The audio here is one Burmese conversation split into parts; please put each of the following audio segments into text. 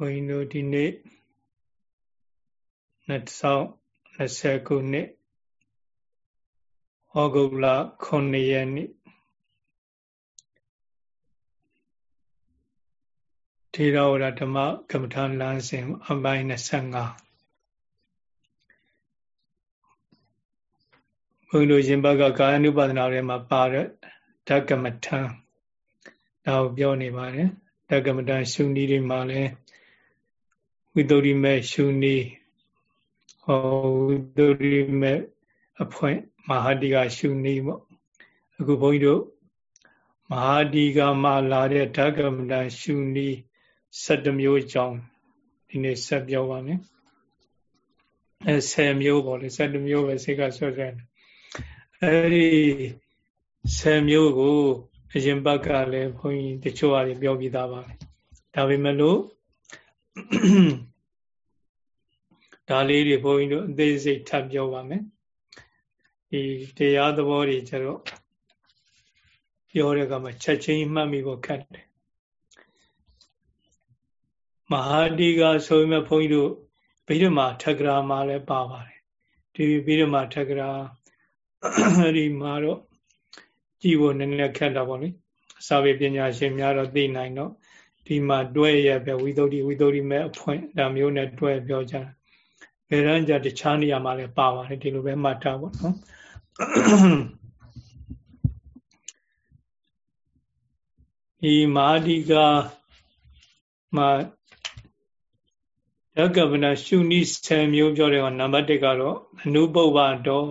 ဘုန်းကြီးတို့ဒီနေ့2020ခုနှစ်ဩဂုတ်လ9ရက်နေ့ထေရဝါဒဓမ္မကမ္မထာလမ်းစဉ်အပိုင်း25ဘုန်းကြီးတို့ရင်ဘက်ကကာယ ानु ပါဒနာတွေမှာပါတဲ့ဓကမ္မထာဒါကိုပြောနေပါတယ်ဓကမ္မထာရှုနည်းတွေမှာလည်း ဝိတ္တုရိမဲ့ရှုနည်းဟောဝိတ္တုရိမဲ့အဖွင့်မဟာတိကရှုနည်းပေါ့အခုဘုန်းကြီးတို့မဟာတိကမှာလာတဲ့ဓကမ္မထာရှုနည်း7မျိုးအကြောင်းဒီနေ့ဆက်ပြောပါမယ်အဲ10မျိုးပေါ့လေ7မျိုးပဲစိတ်ကဆွဲဆွဲအဲဒီ10မျိုးကိုအရင်ဘက်ကလည်းဘုန်းကြီးတချို့အရင်ပြောပြီးသားပါပဲဒါပေမဲ့လို့ ဒါလေးတွေဘုန်းကြီးတို့အသေးစိတ်ထပ်ပြောပါမယ်ဒီတရားသဘောတွေကျတော့ပြောတဲ့အခါမှာချက်ချင်းမှတ်မိဖို့ခက်တယ်မဟာဒီကဆိုရင်ဘုန်းကြီးတို့ဗိဓမာထကရာမှာလည်းပါပါတယ်ဒီဗိဓမာထကရာအဲဒီမှာတော့ကြည့်ဖို့နည်းနည်းခက်တာပေါ့လေစာပေပညာရှင်များတော့သိနိုင်တော့ဒီမှာတွဲရပဲဝိသုဒ္ဓိဝိသုဒ္ဓိမဲ့အဖွင့်ဒါမျိုးနဲ့တွဲပြောကြတာ ဘယ်ရန်ကြတခြားနေရာမှာလည်းပါပါတယ်ဒီလိုပဲမှတ်ထားပါတော့ဒီမာဒီကမှာဓကဗနာရှုနိ10မျိုးပြောတယ်ကနံပါတ်1ကတော့အနုပုပ္ပတော်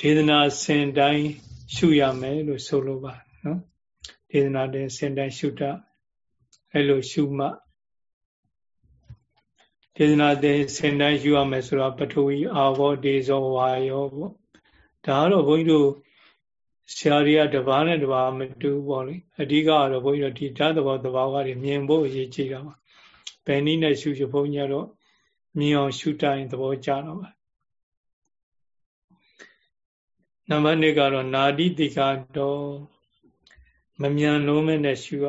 ဒေသနာစင်တိုင်းရှုရမယ်လို့ဆိုလိုပါနော်ဒေသနာတဲ့စင်တိုင်းရှုတာအဲ့လိုရှုမှ ဒေသနာတဲ့စင်တိုင်းရှုရမယ်ဆိုတော့ပထဝီအာဘောဒေဇောဝါယောပေါ့ဒါကတော့ဘုန်းကြီးတို့ဆရာတွေကတပားနဲ့တပားမတူပေါ့လေအဓိကကတော့ဘုန်းကြီးတို့ဒီဓာတ်သဘောသဘာဝတွေမြင်ဖို့အရေးကြီးတာပါဘယ်နည်းနဲ့ရှုရှုဘုန်းကြီးကတော့မြင်အောင်ရှုတိုင်းသဘောကျတော့ပါနံပါတ်2ကတော့နာတိတိကတော့မမြန်လုံးမဲ့နဲ့ရှုရ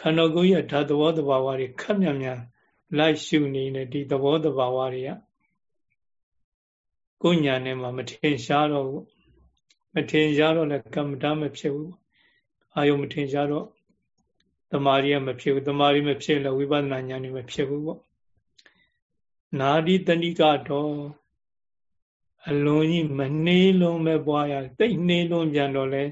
ခန္ဓာကိုယ်ရဲ့ဓာတ်သဘောတဘာဝတွေခက်မြန်မြန် လိုက်ရှုနေတဲ့ဒီသဘောတဘာဝတွေကကိုညာနဲ့မှမထင်ရှားတော့ဘူးမထင်ရှားတော့လည်းကမ္မတာမဖြစ်ဘူးအာယုံမထင်ရှားတော့တမာရီကမဖြစ်ဘူးတမာရီမဖြစ်လည်းဝိပဿနာဉာဏ်နဲ့မဖြစ်ဘူးပေါ့နာဒီတဏိကတော့အလွန်ကြီးမနှေးလုံးပဲပွားရတိတ်နှေးလုံးပြန်တော့လဲ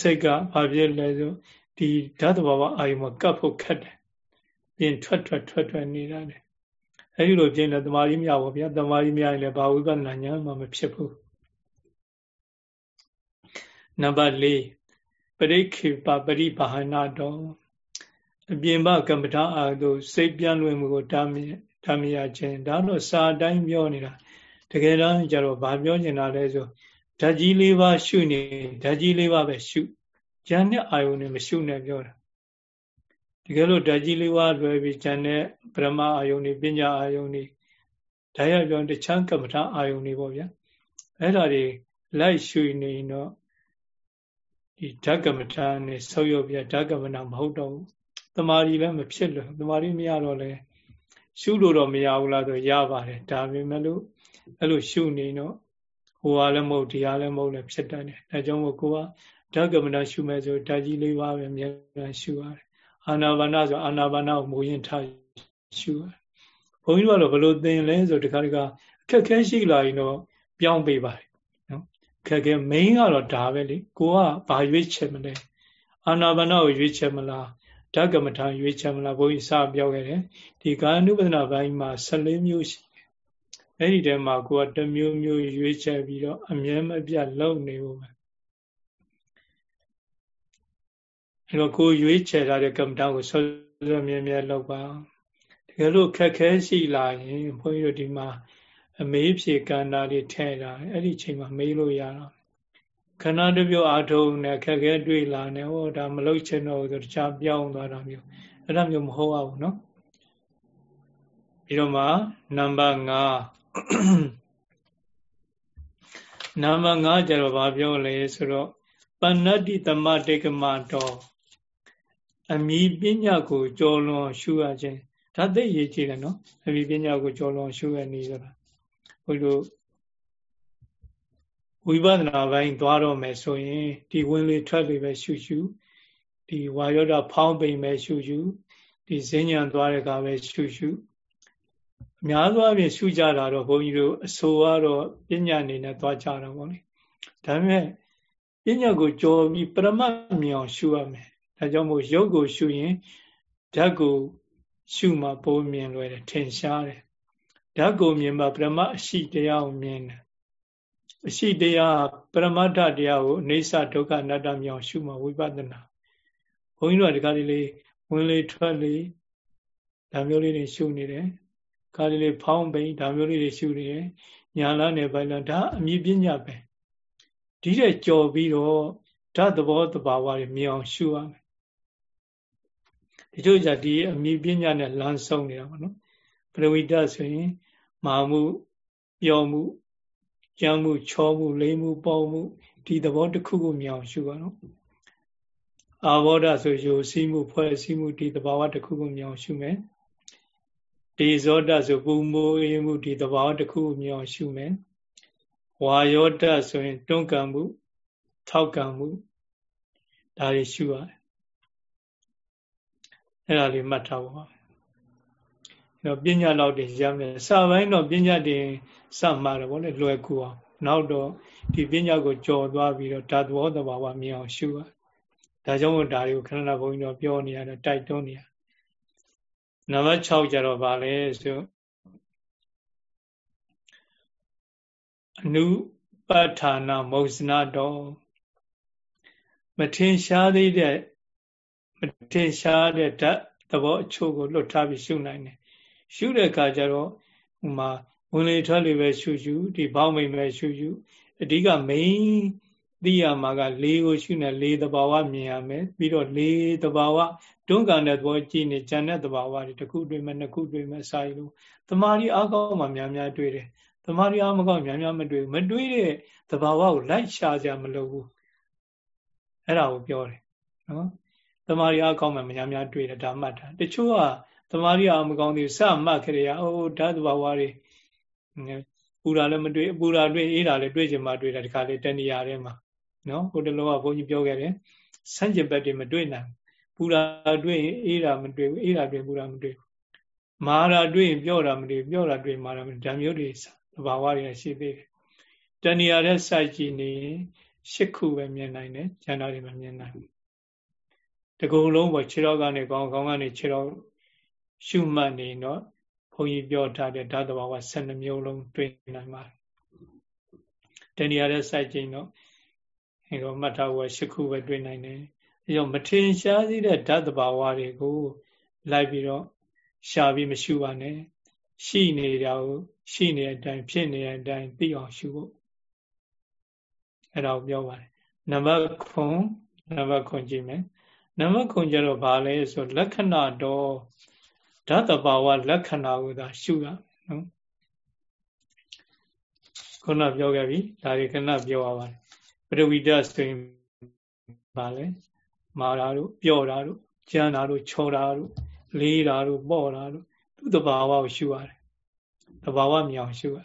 စိတ်ကဘာဖြစ်လဲဆိုဒီဓာတ်တဘာဝအာယုံမှာကပ်ဖို့ခက်တယ် ပြင်ထွက်ထွက်ထွက်ထွက်နေတာတယ်အဲဒီလိုပြင်တယ်တမာရီမရဘူးဗျာတမာရီမရရင်လည်းဘာဝိပဿနာဉာဏ်မှမဖြစ်ဘူးနံပါတ်၄ပရိခေပပရိဘာဟနာတော်အပြင်ဘကမ္မထာအာသို့စိတ်ပြန့်လွင်မှုကိုတားမြစ်တားမြစ်ခြင်းဒါတော့စာတိုင်းပြောနေတာတကယ်တမ်းကျတော့ဘာပြောနေတာလဲဆိုဓာကြီးလေးပါရှုနေဓာကြီးလေးပါပဲရှုဉာဏ်နဲ့အာယုန်နဲ့မရှုနဲ့ပြောတာ တကယ်လို့ဓာကြီးလေးပါလွယ်ပြီးဉာဏ်နဲ့ပရမအာယုန်တွေပညာအာယုန်တွေဒါရပြောတခြားကမ္မထာအာယုန်တွေပေါ့ဗျာအဲ့ဒါတွေလိုက်ရှုနေတော့ဒီဓကမ္မထာနဲ့ဆုပ်ယုပ်ပြဓကမ္မနာမဟုတ်တော့ဘူးတမာရီလည်းမဖြစ်လို့တမာရီမရတော့လဲရှုလို့တော့မရဘူးလားဆိုရပါတယ်ဒါပေမဲ့လို့အဲ့လိုရှုနေတော့ဟိုဟာလည်းမဟုတ်ဒီဟာလည်းမဟုတ်လည်းဖြစ်တတ်တယ်ဒါကြောင့်မို့ကိုကဓကမ္မနာရှုမဲ့ဆိုဓာကြီးလေးပါပဲအများကြီးရှုရတယ် အာနာပါနဆိုအာနာပါနကိုမူရင်ထားရှုရတယ်ဘုန်းကြီးတို့ကတော့ဘလို့သင်လဲဆိုတခါတခါအခက်ခဲရှိလာရင်တော့ပြောင်းပေးပါတယ်နော်အခက်ခဲ main ကတော့ဒါပဲလေကိုကဘာရွေးချယ်မလဲအာနာပါနကိုရွေးချယ်မလားဓကမထာရွေးချယ်မလားဘုန်းကြီးစပြောခဲ့တယ်ဒီကာယ ानु ပဒနာဘိုင်းမှာ14မျိုးရှိတယ်အဲ့ဒီထဲမှာကိုကတစ်မျိုးမျိုးရွေးချယ်ပြီးတော့အမြဲမပြတ်လုံနေဖို့ပဲ အဲတော့ကိုရွေးချယ်ထားတဲ့ကမ္မတာကိုဆောဆောမြဲမြဲလုပ်ပါတကယ်လို့ခက်ခဲရှိလာရင်ဘုန်းကြီးတို့ဒီမှာအမေးဖြေကန္တာတွေထည့်တာအဲ့ဒီချိန်မှာမေးလို့ရတာခဏတပြုတ်အာထုံနဲ့ခက်ခဲတွေ့လာနေဟောဒါမလုပ်ချင်တော့ဆိုတခြားပြောင်းသွားတာမျိုးအဲ့ဒါမျိုးမဟုတ်အောင်နော်ပြီးတော့မှနံပါတ်9နံပါတ်9ကျတော့ဗာပြောလဲဆိုတော့ပဏ္ဏတိသမတေကမတော် အမိပညာကိုကြော်လွန်ရှုရခြင်းဒါသိရေးကြည့်တယ်နော်အမိပညာကိုကြော်လွန်ရှုရနေဆိုတာဘုလိုဝိပဿနာပိုင်းသွားတော့မယ်ဆိုရင်ဒီဝင်လေထွက်လေပဲရှုရှုဒီဝါယောဒဖောင်းပိန်ပဲရှုရှုဒီဈဉ္ဉံသွားတဲ့ကပဲရှုရှုအများသောအားဖြင့်ရှုကြတာတော့ဘုန်းကြီးတို့အဆိုကတော့ပညာအနေနဲ့သွားကြတာပေါ့လေဒါပေမဲ့ပညာကိုကြော်ပြီးပရမတ်မြောင်ရှုရမယ် ဒါကြောင့်မို့ရုပ်ကိုရှုရင်ဓာတ်ကိုရှုမှပိုးမြင်လွယ်တယ်ထင်ရှားတယ်ဓာတ်ကိုမြင်မှပရမတ်အရှိတရားကိုမြင်တယ်အရှိတရားပရမတ္ထတရားကိုအိဋ္ဌဒုက္ခအနတ္တမြောင်ရှုမှဝိပဿနာဘုန်းကြီးတို့ကဒီကားလေးလေးဝင်လေထွက်လေဒါမျိုးလေးတွေရှုနေတယ်ကားလေးလေးဖောင်းပိန်ဒါမျိုးလေးတွေရှုနေတယ်ညာလနဲ့ဘိုင်လဒါအမြင့်ပညာပဲဒီတဲ့ကြော်ပြီးတော့ဓာတ်သဘောတဘာဝတွေမြင်အောင်ရှုရမယ် ဒီတို့ကြဒီအမြင့်ပညာနဲ့လမ်းဆုံးနေတာပေါ့နော်ပရဝိတဆိုရင်မာမှုပျော်မှုကြမ်းမှုချောမှုလိမ့်မှုပေါ့မှုဒီသဘောတစ်ခုကိုမြင်အောင်ရှုရအောင်အာဘောဓဆိုယူစည်းမှုဖွဲ့စည်းမှုဒီသဘာဝတစ်ခုကိုမြင်အောင်ရှုမယ်ဒေဇောတဆိုပူမိုးအေးမှုဒီသဘာဝတစ်ခုကိုမြင်အောင်ရှုမယ်ဝါယောတဆိုရင်တွန်းကန်မှုထောက်ကန်မှုဒါတွေရှုရတယ် အဲ့ဒါလေးမှတ်ထားပါအဲ့တော့ပညာလောက်တင်ရမယ်စာပိုင်းတော့ပညာတင်စမှာတော့ဗောလေလွယ်ကူအောင်နောက်တော့ဒီပညာကိုကြော်သွားပြီးတော့ဓာတ်သဘောတဘာဝမြင်အောင်ရှုရဒါကြောင့်မို့ဒါတွေကိုခဏခဏဘုန်းကြီးတို့ပြောနေရတယ်တိုက်တွန်းနေရနံပါတ်6ကျတော့ဗာလဲဆိုအနုပဋ္ဌာနာမௌစနာတော်မထင်ရှားသေးတဲ့ မထင်ရှားတဲ့ဓာတ်သဘောအချို့ကိုလွတ်ထားပြီးရှုနိုင်တယ်ရှုတဲ့အခါကျတော့ဟိုမှာဝင်လေထွက်လေပဲရှုရှုဒီဘောင်းမိန်ပဲရှုရှုအဓိက main သိရမှာကလေးကိုရှုနေလေးသဘာဝမြင်ရမယ်ပြီးတော့လေးသဘာဝတွန်းကန်တဲ့သဘောကြည့်နေဉာဏ်တဲ့သဘာဝတွေတစ်ခုတွေ့မယ်နှစ်ခုတွေ့မယ်စာရည်လို့တမာရီအကောင်းမှများများတွေ့တယ်တမာရီအမကောင်းများများမတွေ့ဘူးမတွေ့တဲ့သဘာဝကိုလိုက်ရှာကြမလို့ဘူးအဲ့ဒါကိုပြောတယ်နော် တမာရီအကောင်းမှများများတွေ့တယ်ဒါမှတ်တာတချို့ကတမာရီအမကောင်းသေးစမှတ်ခရရအိုးဓာတ်သဘာဝတွေပူတာလည်းမတွေ့ပူတာတွေ့အေးတာလည်းတွေ့ချင်မှတွေ့တာဒီခါလေးတဏှာထဲမှာနော်ဟိုတလောကဘုန်းကြီးပြောခဲ့တယ်ဆန့်ကျင်ဘက်တွေမတွေ့နိုင်ပူတာတွေ့ရင်အေးတာမတွေ့ဘူးအေးတာတွေ့ပူတာမတွေ့ဘူးမာတာတွေ့ရင်ပြောတာမတွေ့ပြောတာတွေ့မာတာမတွေ့ဓာမျိုးတွေသဘာဝတွေရှိသေးတယ်တဏှာတဲ့စိုက်ကြည့်နေရှစ်ခုပဲမြင်နိုင်တယ်ဉာဏ်တော်တွေမမြင်နိုင်ဘူး တကုံလုံးပေါ်ခြေတော်ကနေကောင်းကောင်းကနေခြေတော်ရှုမှတ်နေတော့ဘုန်းကြီးပြောထားတဲ့ဓာတ်တဘာဝ12မျိုးလုံးတွေ့နိုင်ပါတယ်တဏှာတဲ့စိုက်ကြည့်တော့အဲတော့မှတ်ထားဖို့ရှစ်ခုပဲတွေ့နိုင်တယ်အဲတော့မထင်ရှားသေးတဲ့ဓာတ်တဘာဝတွေကိုလိုက်ပြီးတော့ရှာပြီးမရှုပါနဲ့ရှိနေတာကိုရှိနေတဲ့အတိုင်းဖြစ်နေတဲ့အတိုင်းသိအောင်ရှုဖို့အဲ့ဒါကိုပြောပါတယ်နံပါတ်9နံပါတ်9ကြည့်မယ် နံပါတ်9ကျတော့ဘာလဲဆိုလက္ခဏာတော့ဓာတ်တဘာဝလက္ခဏာကိုသာရှုရနော်ခုနပြောခဲ့ပြီဒါတွေခဏပြောရပါတယ်ပရဝိဒဆိုရင်ဘာလဲမာတာတို့ပျော့တာတို့ကြမ်းတာတို့ချော်တာတို့လေးတာတို့ပေါ့တာတို့သူ့တဘာဝကိုရှုရတယ်တဘာဝမြောင်ရှုရ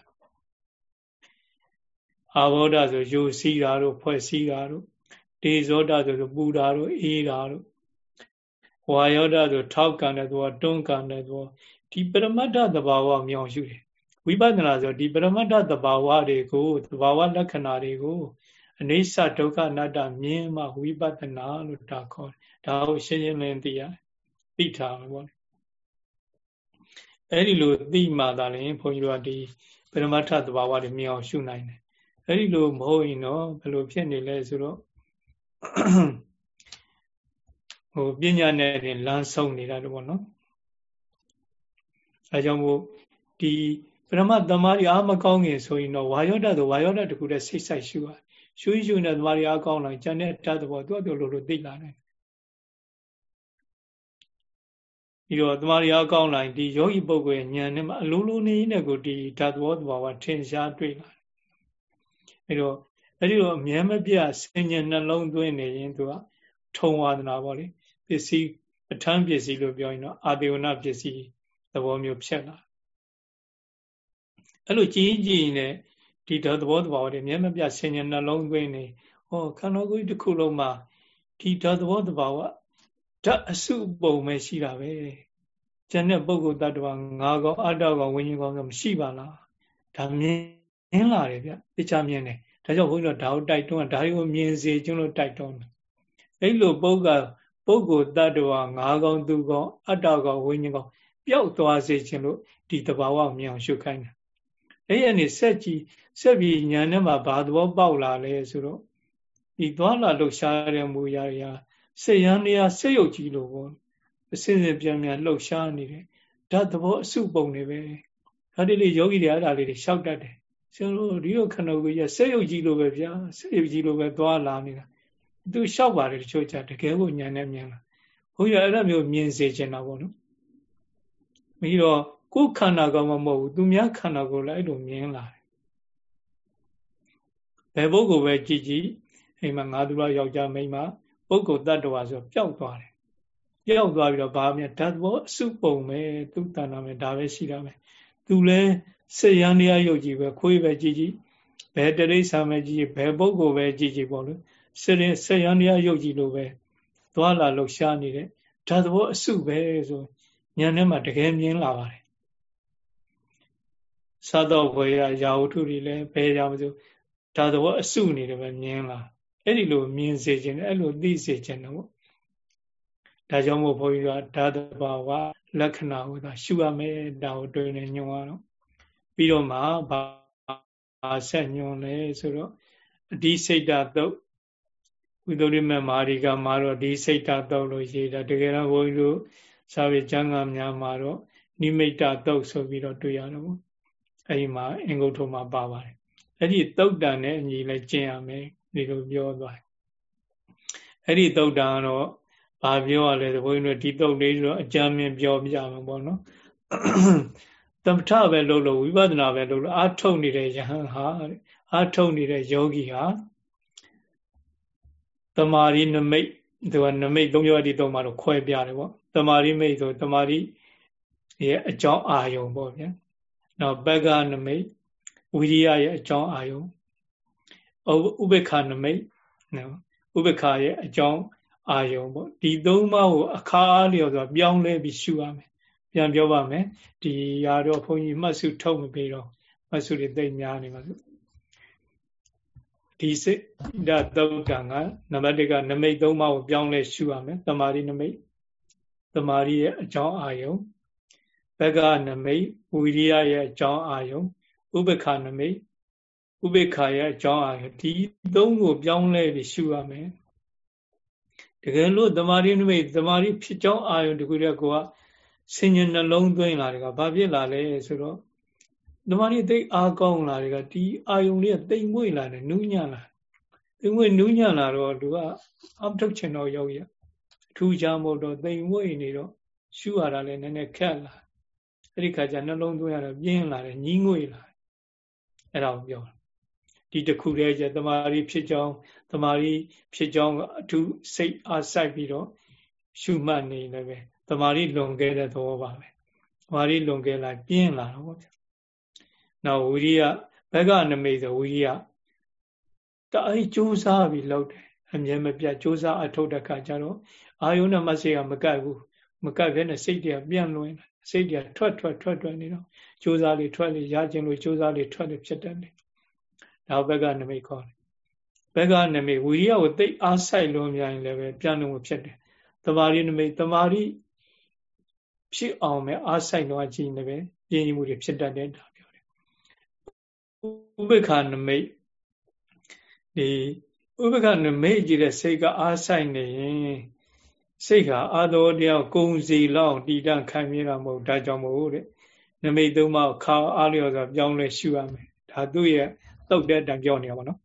အာဘောဓဆိုယူစီးတာတို့ဖွဲ့စည်းတာတို့ဒေဇောဓဆိုပူတာတို့အေးတာတို့ ဝါယောဓဆိုထောက်ကန်တဲ့သဘောတွန်းကန်တဲ့သဘောဒီပရမတ္ထသဘာဝမြောင်ရှုတယ်ဝိပဿနာဆိုဒီပရမတ္ထသဘာဝတွေကိုသဘာဝလက္ခဏာတွေကိုအနိစ္စဒုက္ခအနတ္တမြင်မှဝိပဿနာလို့ဒါခေါ်တယ်ဒါကိုရှင်းရှင်းလင်းသိရသိထားမှာပေါ့အဲ့ဒီလိုသိမှသာလျှင်ဘုန်းကြီးတို့ကဒီပရမတ္ထသဘာဝတွေမြင်အောင်ရှုနိုင်တယ်အဲ့ဒီလိုမဟုတ်ရင်တော့ဘယ်လိုဖြစ်နေလဲဆိုတော့ ဟိုပညာနဲ့တင်လမ်းဆုံးနေတာတော့ဗောနော်အဲကြောင့်မို့ဒီပရမတ်သမားကြီးအားမကောင်းခင်ဆိုရင်တော့ဝါယောဒဆိုဝါယောဒတခုတည်းစိတ်ဆိုင်ရှုရရှုရှုနေသမားကြီးအားကောင်းလာကျန်တဲ့တတ်တဲ့ဘောသူ့အတူလိုလိုသိလာတယ်ပြီးတော့သမားကြီးအားကောင်းလာဒီယောဂီပုဂ္ဂိုလ်ရဲ့ဉာဏ်နဲ့မှအလိုလိုနေနေကိုဒီဓာတ်သဘောသဘာဝထင်ရှားတွေ့လာတယ်အဲတော့အဲဒီတော့အမြဲမပြတ်ဆင်ញံနှလုံးသွင်းနေရင်သူကထုံဝါဒနာပေါ့လေ ပစ္စည်းပဋ္ဌာန်းပစ္စည်းလို့ပြောရင်တော့အာတေဝနာပစ္စည်းသဘောမျိုးဖြစ်လာအဲ့လိုကြီးကြီးနဲ့ဒီသဘောတဘာဝတွေမျက်မပြဆင်ញနှလုံးသွင်းနေဟောခန္ဓာကိုယ်တစ်ခုလုံးမှာဒီဓာတ်သဘောတဘာဝဓာတ်အစုပုံပဲရှိတာပဲကျန်တဲ့ပုဂ္ဂိုလ်တ attva ငါကောင်အတ္တကောင်ဝိညာဉ်ကောင်ဆိုမရှိပါလားဒါမြင်လာတယ်ဗျတခြားမြင်တယ်ဒါကြောင့်ဘုန်းကြီးတို့ဒါကိုတိုက်တွန်းဒါတွေကိုမြင်စေကျွန်းလို့တိုက်တွန်းတယ်အဲ့လိုပုဂ္ဂိုလ် ပုဂ္ဂိုလ်တ attva ငါကောင်သူကောင်အတ္တကောင်ဝိညာဉ်ကောင်ပျောက်သွားစေခြင်းလို့ဒီတဘာဝမြင်အောင်ရှုခိုင်းတယ်အဲ့ရနေဆက်ကြည့်ဆက်ပြီးညာနဲ့မှာဘာသဘောပေါက်လာလဲဆိုတော့ဒီသွားလာလှုပ်ရှားတဲ့မူရာရာစေရန်နေရာစေရုပ်ကြီးလို့ပေါ့အစင်းစင်ပြန်ပြန်လှုပ်ရှားနေတယ်ဓာတ်သဘောအစုပုံတွေပဲဒါတိလေးယောဂီတွေအဲ့ဒါလေးတွေရှောက်တတ်တယ်ဆရာတို့ဒီလိုခဏကိုရစေရုပ်ကြီးလို့ပဲဗျာစေရုပ်ကြီးလို့ပဲသွားလာနေတာ သူလျှောက်ပါတယ်တချို့ကြတကယ်ကိုညာနဲ့မြင်လာဘုရားအဲ့ဒါမျိုးမြင်စေချင်တာပေါ့နော်ပြီးတော့ကိုယ်ခန္ဓာကောင်းမမဟုတ်ဘူးသူများခန္ဓာကိုယ်လည်းအဲ့လိုမြင်လာတယ်ဘယ်ပုဂ္ဂိုလ်ပဲကြည်ကြည်အိမ်မှာငါသူတော်ယောက်ျားမိန်းမပုဂ္ဂိုလ်တ attva ဆိုပျောက်သွားတယ်ပျောက်သွားပြီးတော့ဘာမြဓာတ်ဘောအစုပုံပဲသူတဏ္ဍာပဲဒါပဲရှိတာပဲသူလဲစေရန်တရားယုတ်ကြည်ပဲခွေးပဲကြည်ကြည်ဘယ်တရိစ္ဆာန်ပဲကြည်ကြည်ဘယ်ပုဂ္ဂိုလ်ပဲကြည်ကြည်ပေါ့လို့ စေရင်စေရန်တရားယုတ်ကြည်လို့ပဲသွားလာလှုပ်ရှားနေတဲ့ဓာတ်ဘောအစုပဲဆိုဉာဏ်ထဲမှာတကယ်မြင်လာပါတယ်သာတော့ဘွေရရာဝတ္ထုတွေလည်းဘယ်ကြောင့်မဆိုဒါသဘောအစုနေတယ်ပဲမြင်လာအဲ့ဒီလိုမြင်စေခြင်းအဲ့လိုသိစေခြင်းတော့ဒါကြောင့်မို့ဘုန်းကြီးကဓာတ်တဘာဝလက္ခဏာကိုသာရှုရမယ်ဒါကိုတွေ့နေညွှန်ရတော့ပြီးတော့မှဘာဆက်ညွှန်လဲဆိုတော့အဒီစိတ်ဓာတ်သုတ် ဝိသုရိမမာရိကမှာတော့ဒီစိတ်ဓာတ်သုတ်လို့ရေးတာတကယ်တော့ဘုန်းကြီးတို့စာပေကျမ်းဂန်များမှာတော့နိမိတ်တသုတ်ဆိုပြီးတော့တွေ့ရတော့အဲဒီမှာအင်္ဂုတ္တမှာပါပါတယ်အဲ့ဒီသုတ်တန်နဲ့အညီလဲကျင့်ရမယ်ဒီလိုပြောသွားတယ်အဲ့ဒီသုတ်တန်ကတော့ဘာပြောရလဲဘုန်းကြီးတို့ဒီသုတ်လေးတော့အကြမ်းမြင်ပြောပြမှာပေါ့နော်သမထပဲလုပ်လို့ဝိပဿနာပဲလုပ်လို့အာထုတ်နေတဲ့ယဟန်ဟာအာထုတ်နေတဲ့ယောဂီဟာ တမာရီနမိတ်သူကနမိတ်သုံးမျိုးအတိသုံးမှာတော့ခွဲပြတယ်ပေါ့တမာရီမိတ်ဆိုတမာရီရဲ့အကြောင်းအာယုံပေါ့ဗျာနောက်ဘက်ကနမိတ်ဝိရိယရဲ့အကြောင်းအာယုံဥပေက္ခနမိတ်နော်ဥပေက္ခရဲ့အကြောင်းအာယုံပေါ့ဒီသုံးပါးကိုအခါအားလျော်စွာပြောင်းလဲပြီးရှုရမယ်ပြန်ပြောပါမယ်ဒီရာတော့ဘုန်းကြီးမှတ်စုထုတ်မပေးတော့မှတ်စုတွေသိများနေပါလို့ ဒီစိတ်ဓာတ်သုတ်တံကနံပါတ်1ကနမိတ်သုံးပါးကိုပြောင်းလဲရှုရမယ်တမာရီနမိတ်တမာရီရဲ့အကြောင်းအာယုံဘက်ကနမိတ်ဝိရိယရဲ့အကြောင်းအာယုံဥပ္ပခနမိတ်ဥပ္ပခရဲ့အကြောင်းအာယုံဒီသုံးကိုပြောင်းလဲပြီးရှုရမယ်တကယ်လို့တမာရီနမိတ်တမာရီဖြစ်ကြောင်းအာယုံတခုတည်းကိုကဆင်ញံနှလုံးသွင်းလာတယ်ကဘာဖြစ်လာလဲဆိုတော့ တမာရီသိအားကောင်းလာတယ်ကဒီအာယုံလေးကတိမ်မွေ့လာတယ်နူးညံ့လာတိမ်မွေ့နူးညံ့လာတော့သူကအထုတ်ချင်တော့ရောက်ရအထူးချမ်းမို့တော့တိမ်မွေ့နေတော့ရှုရတာလည်းနည်းနည်းခက်လာအဲ့ဒီခါကျနှလုံးသွင်းရတော့ပြင်းလာတယ်ညီးငွေ့လာအဲ့ဒါကိုပြောဒီတခုတည်းကျတမာရီဖြစ်ကြောင်းတမာရီဖြစ်ကြောင်းအထူးစိတ်အားစိုက်ပြီးတော့ရှုမှတ်နေလည်းပဲတမာရီလွန်ခဲ့တဲ့သဘောပါပဲတမာရီလွန်ခဲ့လာပြင်းလာတော့ဗျ နောက်ဝိရိယဘက်ကနမိတ်ဆိုဝိရိယတအိကြိုးစားပြီးလုပ်တယ်အမြဲမပြတ်ကြိုးစားအထုတ်တဲ့ခါကျတော့အာယုဏမစိတ်ကမကတ်ဘူးမကတ်ဘဲနဲ့စိတ်တွေကပြန့်လွင်စိတ်တွေကထွက်ထွက်ထွက်ထွက်နေတော့ကြိုးစားလေးထွက်လေးရခြင်းလို့ကြိုးစားလေးထွက်လေးဖြစ်တယ်လေဒါဘက်ကနမိတ်ခေါ်တယ်ဘက်ကနမိတ်ဝိရိယကိုသိအားဆိုင်လို့များရင်လည်းပဲပြန့်လွင်ဖြစ်တယ်တမာရီနမိတ်တမာရီဖြစ်အောင်ပဲအားဆိုင်တော့ကြည့်နေပဲပြင်းမှုတွေဖြစ်တတ်တယ်ဒါပြောတယ် ဥပ္ပခနမိတ်ဒီဥပ္ပခနမိတ်ကြည့်တဲ့စိတ်ကအားဆိုင်နေရင်စိတ်ဟာအာတော်တရားကုံစီလောက်တည်တံ့ခံမြင်တာမဟုတ်ဒါကြောင့်မဟုတ်တဲ့နမိတ်သုံးပါးခါအားလျော်စွာပြောင်းလဲရှုရမယ်ဒါသူ့ရဲ့တုတ်တဲ့တံပြောနေရပါတော့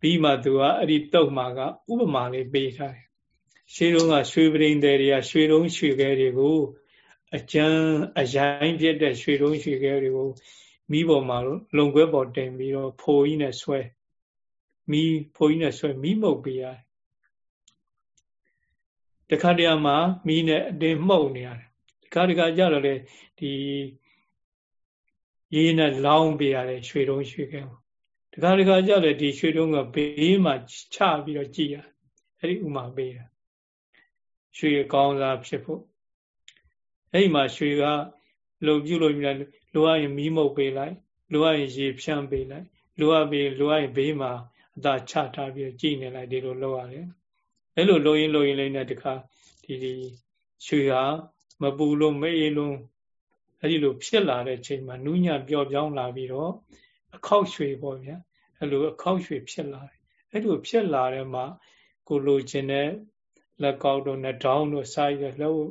ပြီးမှသူကအဲ့ဒီတုတ်မှာကဥပမာလေးပေးထားတယ်ရှေးတုန်းကရွှေပရင်တွေတွေကရွှေတုံးရွှေခဲတွေကိုအကျန်းအရင်ဖြစ်တဲ့ရွှေတုံးရွှေခဲတွေကို မိပေါ်မှာလုံခွဲပေါ်တင်ပြီးတော့ဖိုးကြီးနဲ့ဆွဲမိဖိုးကြီးနဲ့ဆွဲမိမှုတ်ပေးရတယ်တခါတည်းမှာမီးနဲ့အတင်းမှုတ်နေရတယ်တခါတခါကြတော့လေဒီရေးနဲ့လောင်းပေးရတယ်ရွှေတုံးရွှေခဲတခါတခါကြတယ်ဒီရွှေတုံးကဘေးမှာချပြီးတော့ကြည်ရအဲ့ဒီဥမာပေးတာရွှေကောင်းစားဖြစ်ဖို့အဲ့ဒီမှာရွှေကလုံပြုလို့မြင် လိုအပ်ရင်မီးမုတ်ပေးလိုက်လိုအပ်ရင်ရေဖြန့်ပေးလိုက်လိုအပ်ပြီးလိုအပ်ရင်ဘေးမှာအသာချထားပြီးကြည်နေလိုက်ဒီလိုလုပ်ရတယ်အဲ့လိုလုပ်ရင်လုပ်ရင်လေးနဲ့တခါဒီဒီရွှေကမပူလို့မအေးလို့အဲ့ဒီလိုဖြစ်လာတဲ့ချိန်မှာနူးညံ့ပျော့ပြောင်းလာပြီးတော့အခောက်ရွှေပေါ့ဗျာအဲ့လိုအခောက်ရွှေဖြစ်လာတယ်အဲ့လိုဖြစ်လာတဲ့မှာကိုလိုချင်တဲ့လက်ကောက်တို့နဲ့ဒေါင်းတို့စာရည်လှုပ်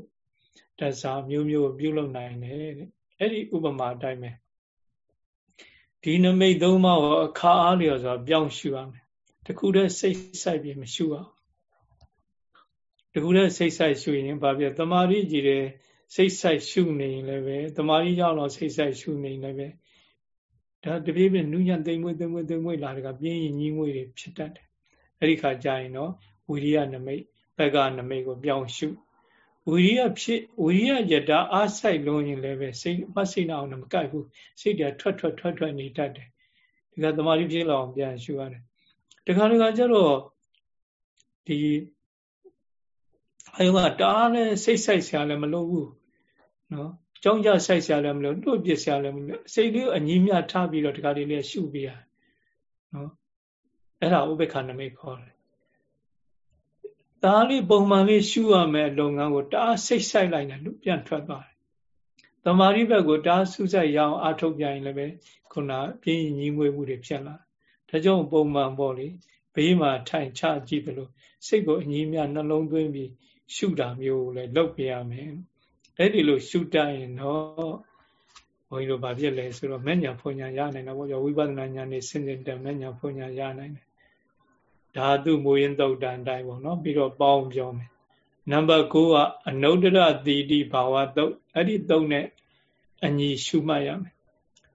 တစားမျိုးမျိုးပြုလုပ်နိုင်တယ်တဲ့ အဲ့ဒီဥပမာအတိုင်းပဲဒီနမိတ်သုံးပါးကိုအခါအားလျော်စွာပြောင်းရှုရမယ်တခုတည်းစိတ်ဆိုင်ပြီးမရှုအောင်တခုတည်းစိတ်ဆိုင်ရှုရင်ဘာဖြစ်တမာရီကြည်တယ်စိတ်ဆိုင်ရှုနေရင်လည်းပဲတမာရီရောက်တော့စိတ်ဆိုင်ရှုနေရင်လည်းပဲဒါတပြေးပြေးနုညံ့သိမ့်မွေ့သိမ့်မွေ့သိမ့်မွေ့လာတဲ့ကပြင်းရင်ညီးငွေတွေဖြစ်တတ်တယ်အဲ့ဒီခါကျရင်တော့ဝိရိယနမိတ်ဘက်ကနမိတ်ကိုပြောင်းရှု ဝိရိယဖြစ်ဝိရိယယတာအားဆိုင်လုံးရင်လည်းပဲစိတ်မစိတ်နာအောင်မကိုက်ဘူးစိတ်တွေထွက်ထွက်ထွက်ထွက်နေတတ်တယ်ဒီကသမာဓိဖြစ်လောက်ပြန်ရှုရတယ်တခါတခါကျတော့ဒီအယုံကတားလဲစိတ်ဆိုင်ဆရာလည်းမလုပ်ဘူးနော်ကြောင်းကြဆိုင်ဆရာလည်းမလုပ်တို့ပြစ်ဆရာလည်းမလုပ်စိတ်လေးအညီမြထားပြီးတော့တခါတည်းလေးရှုပြရနော်အဲ့ဒါဥပေက္ခနမိတ်ခေါ်တယ် ဒါလေးပုံမှန်လေးရှုရမယ်လုပ်ငန်းကိုတအားစိတ်ဆိုင်လိုက်တယ်လို့ပြန်ထွက်သွားတယ်။တမာရိဘက်ကိုတအားစူးစိုက်ရအောင်အားထုတ်ပြရင်လည်းပဲခုနပြင်းညီငွေမှုတွေဖြစ်လာ။ဒါကြောင့်ပုံမှန်ပေါ့လေဘေးမှာထိုင်ချကြည့်တယ်လို့စိတ်ကိုအငြင်းမြနှလုံးသွင်းပြီးရှုတာမျိုးလည်းလုပ်ပြရမယ်။အဲ့ဒီလိုရှုတတ်ရင်တော့ဘုန်းကြီးတို့ဗာပြည့်လဲဆိုတော့မဲ့ညာဖွညာရနိုင်တာပေါ့ကြောဝိပဿနာဉာဏ်နဲ့စဉ်စဉ်တက်မဲ့ညာဖွညာရနိုင်တယ် ဓာတုမူရင်သုတ်တန်တိုင်းပေါ့နော်ပြီးတော့ပေါင်းပြောမယ်နံပါတ်9ကအနုတ္တရတိတိဘာဝသုတ်အဲ့ဒီသုတ်နဲ့အညီရှုမှတ်ရမယ်